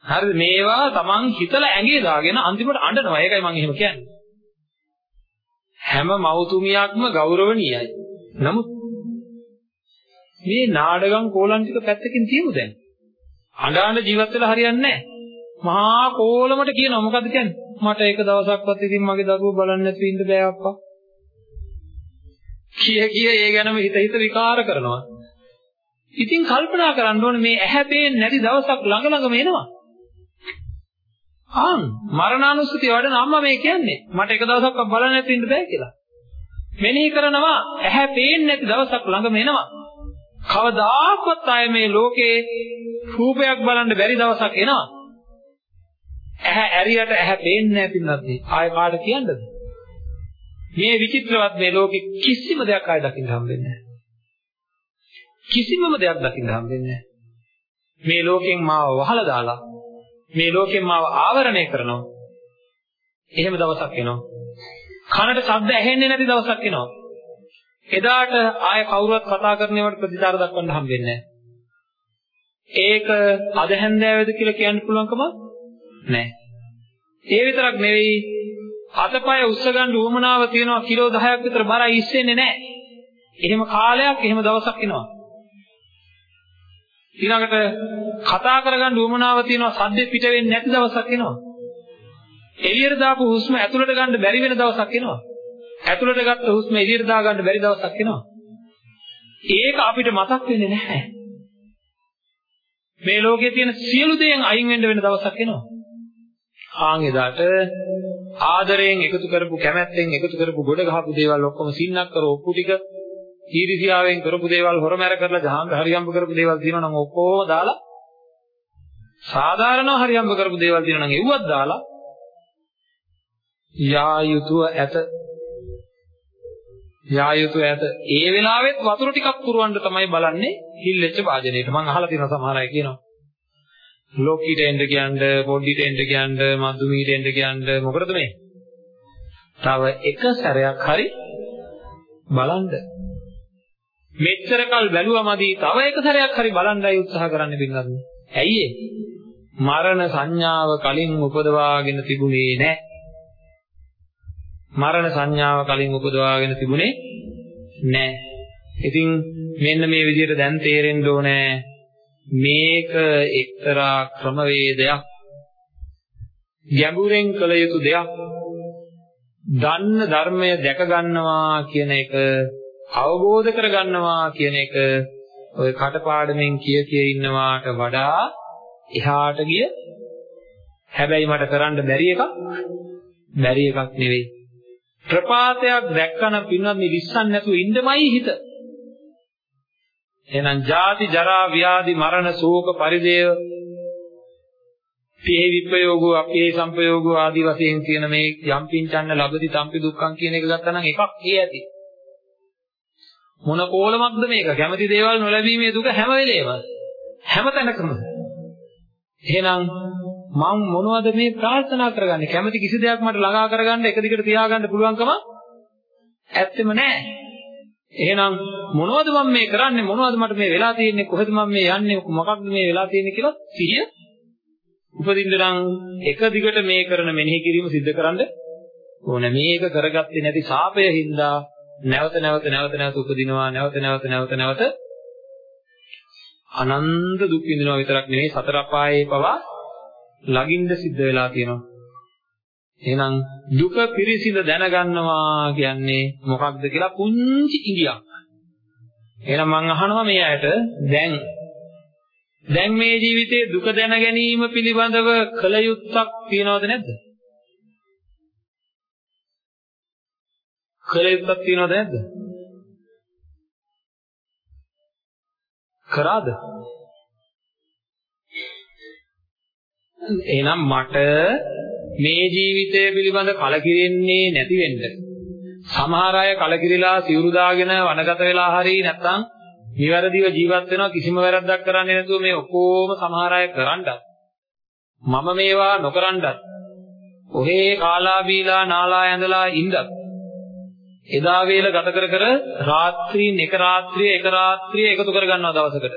හරිද මේවා Taman හිතලා ඇඟේ දාගෙන අන්තිමට අඬනවා. ඒකයි මම එහෙම කියන්නේ. හැම මව්තුමියක්ම ගෞරවණීයයි. නමුත් මේ නාඩගම් කෝලං ටික පැත්තකින් තියමු දැන්. අඬාන ජීවත් වෙලා හරියන්නේ නැහැ. මහා කෝලමට කියනවා මොකද්ද කියන්නේ? මට එක දවසක්වත් ඉතින් මගේ දරුවෝ බලන්න නැතුව ඉන්න බෑ අප්පා. කිය කිය ඒ ගැනම හිත හිත විකාර කරනවා. ඉතින් කල්පනා කරන්න ඕනේ මේ ඇහැ පේන්නේ නැති දවසක් ළඟ ළඟම එනවා. ආන් මරණානුස්සතිය වඩන අම්මා මේ කියන්නේ මට එක දවසක්වත් බලන්න නැතුව ඉන්න බෑ කියලා. මෙනෙහි කරනවා ඇහැ පේන්නේ නැති දවසක් ළඟම එනවා. කවදාකවත් ආය මේ ලෝකේ රූපයක් බලන්න බැරි දවසක් එනවා. ඇහැ ඇරියට ඇහැ පේන්නේ නැති නැත්නම් ආය කාට කියන්නද? මේ විචිත්‍රවත් මේ ලෝකේ කිසිම දෙයක් ආය දකින්න හම්බෙන්නේ නැහැ. කිසිමම දෙයක් දකින්න හම්බෙන්නේ නැහැ. මේ ලෝකෙන් මාව වහලා දාලා මේ ලෝකෙන් මාව ආවරණය කරනවා. එහෙම දවසක් එනවා. කනට ශබ්ද ඇහෙන්නේ නැති දවසක් එනවා. එදාට ආය කවුරුවත් කතා කරනවට ප්‍රතිචාර දක්වන්න හම්බෙන්නේ නැහැ. ඒක අද හැන්දෑවේද කියලා කියන්න පුළුවන්කම නැහැ. ඒ විතරක් නෙවෙයි අතපය උස්ස ගන්න උවමනාව තියනවා කිලෝ 10ක් විතර බරයි ඉස්සෙන්නේ නැහැ. එහෙම කාලයක් එහෙම දවසක් එනවා. ඊළඟට කතා කරගන්න උවමනාව තියනවා සද්ද පිට වෙන්නේ නැති දවසක් එනවා. එළියට දාපු හුස්ම ඇතුළට ගන්න බැරි වෙන දවසක් එනවා. ඇතුළට ගත්ත හුස්ම එළියට දා ගන්න බැරි දවසක් එනවා. ඒක අපිට මතක් වෙන්නේ නැහැ. මේ ලෝකයේ තියෙන සියලු දේන් අයින් වෙන්න වෙන දවසක් එනවා. ආන් එදාට ආදරයෙන් එකතු කරපු කැමැත්තෙන් එකතු කරපු ගොඩ ගහපු දේවල් ඔක්කොම සින්නක් කර ඔප්පු ටික ඊර්ෂියාවෙන් කරපු දේවල් හොරමැර කරලා ජහංග හරියම්බ කරපු දේවල් තියෙනවා නම් ඔක්කොම දාලා සාධාරණව හරියම්බ කරපු දේවල් තියෙනවා නම් ඒවත් දාලා යා යුතුව ඇත. යා යුතුව ඇත. ඒ වෙලාවෙත් වතුර ටිකක් පුරවන්න තමයි බලන්නේ. හිල්ලෙච්ච වාජනේට මම අහලා තියෙන සමහර අය කියනවා. ලෝකීට එන්න කියන්නේ පොඩ්ඩිට එන්න කියන්නේ මදුමීට එන්න කියන්නේ මොකටද මේ? තව එක සැරයක් හරි බලන්න. මෙච්චර කල් බැලුවමදි තව එක සැරයක් හරි බලන්නයි උත්සාහ කරන්න බින්නත්. ඇයි ඒ? මරණ සංඥාව කලින් උපදවාගෙන තිබුණේ නැහැ. මරණ සංඥාව කලින් උපදවාගෙන තිබුණේ නැහැ. ඉතින් මෙන්න මේ විදිහට දැන් තේරෙන්න ඕනේ මේක එක්තරා ක්‍රමවේදයක්. ගැඹුරෙන් කළ යුතු දෙයක්. දන්න ධර්මය දැක ගන්නවා කියන එක අවබෝධ කර ගන්නවා කියන එක ඔය කටපාඩමින් කිය කිය ඉන්නවාට වඩා එහාට ගිය හැබැයි මට කරන්න බැරි එකක් බැරි එකක් නෙවෙයි. ප්‍රපාතයක් දැක්කම පින්වත් මේ විශ්සන් නැතුව ඉන්නමයි හිත. එහෙනම් ජාති ජරා ව්‍යාධි මරණ ශෝක පරිදේව පිහි විප්‍රයෝගෝ අපේ සංපයෝගෝ ආදී වශයෙන් කියන මේ යම් පින්චන්න ලබති තම්පි දුක්ඛං කියන එක ගත්තා නම් එකක් ඒ ඇති. මොන කෝලමක්ද මේක? කැමති දේවල් නොලැබීමේ දුක හැම වෙලේම. හැම තැනකම. එහෙනම් මම මොනවද මේ ප්‍රාර්ථනා කරගන්නේ? කැමති කිසි දෙයක් මට ළඟා කරගන්න එක දිගට තියාගන්න පුළුවන්කම ඇත්තෙම නැහැ එහෙනම් මොනවද මම මේ කරන්නේ? මොනවද මට මේ වෙලා තියෙන්නේ? කොහෙද මම මේ යන්නේ? මොකක්ද මේ වෙලා තියෙන්නේ කියලා සිහිය උපදින්න නම් එක දිගට මේ කරන මෙනෙහි කිරීම සිද්ධ කරන්න ඕනේ. මේක කරගත්තේ නැති ශාපය හින්දා නැවත නැවත නැවත නැවත උපදිනවා. නැවත නැවත නැවත නැවත අනන්ත දුක් විඳිනවා විතරක් නෙවෙයි සතර අපායේ පවා ළඟින්ද සිද්ධ වෙලා තියෙනවා. එහෙනම් දුක පිරිසිඳ දැනගන්නවා කියන්නේ මොකක්ද කියලා පුංචි ඉඟියක්. එහෙනම් මම අහනවා මේ අයට දැන් දැන් මේ ජීවිතයේ දුක දැන ගැනීම පිළිබඳව කල යුත්තක් තියනවද නැද්ද? කල යුත්තක් තියනවද නැද්ද? කරාද? එහෙනම් මට මේ ජීවිතය පිළිබඳ කලකිරෙන්නේ නැති වෙන්න. සමහර අය කලකිරිලා සිවුරු දාගෙන වනගත වෙලා හරි නැත්නම් නිවැරදිව ජීවත් වෙනවා කිසිම වැරද්දක් කරන්නේ නැතුව මේ ඔක්කොම සමහර අය කරන්නත්. මම මේවා නොකරන්නත්. ඔහේ කාලා බීලා නාලා ඇඳලා ඉඳත් එදා වේල ගත කර කර රාත්‍රීන් එක රාත්‍රිය එක රාත්‍රිය එකතු කර ගන්නවා දවසකට.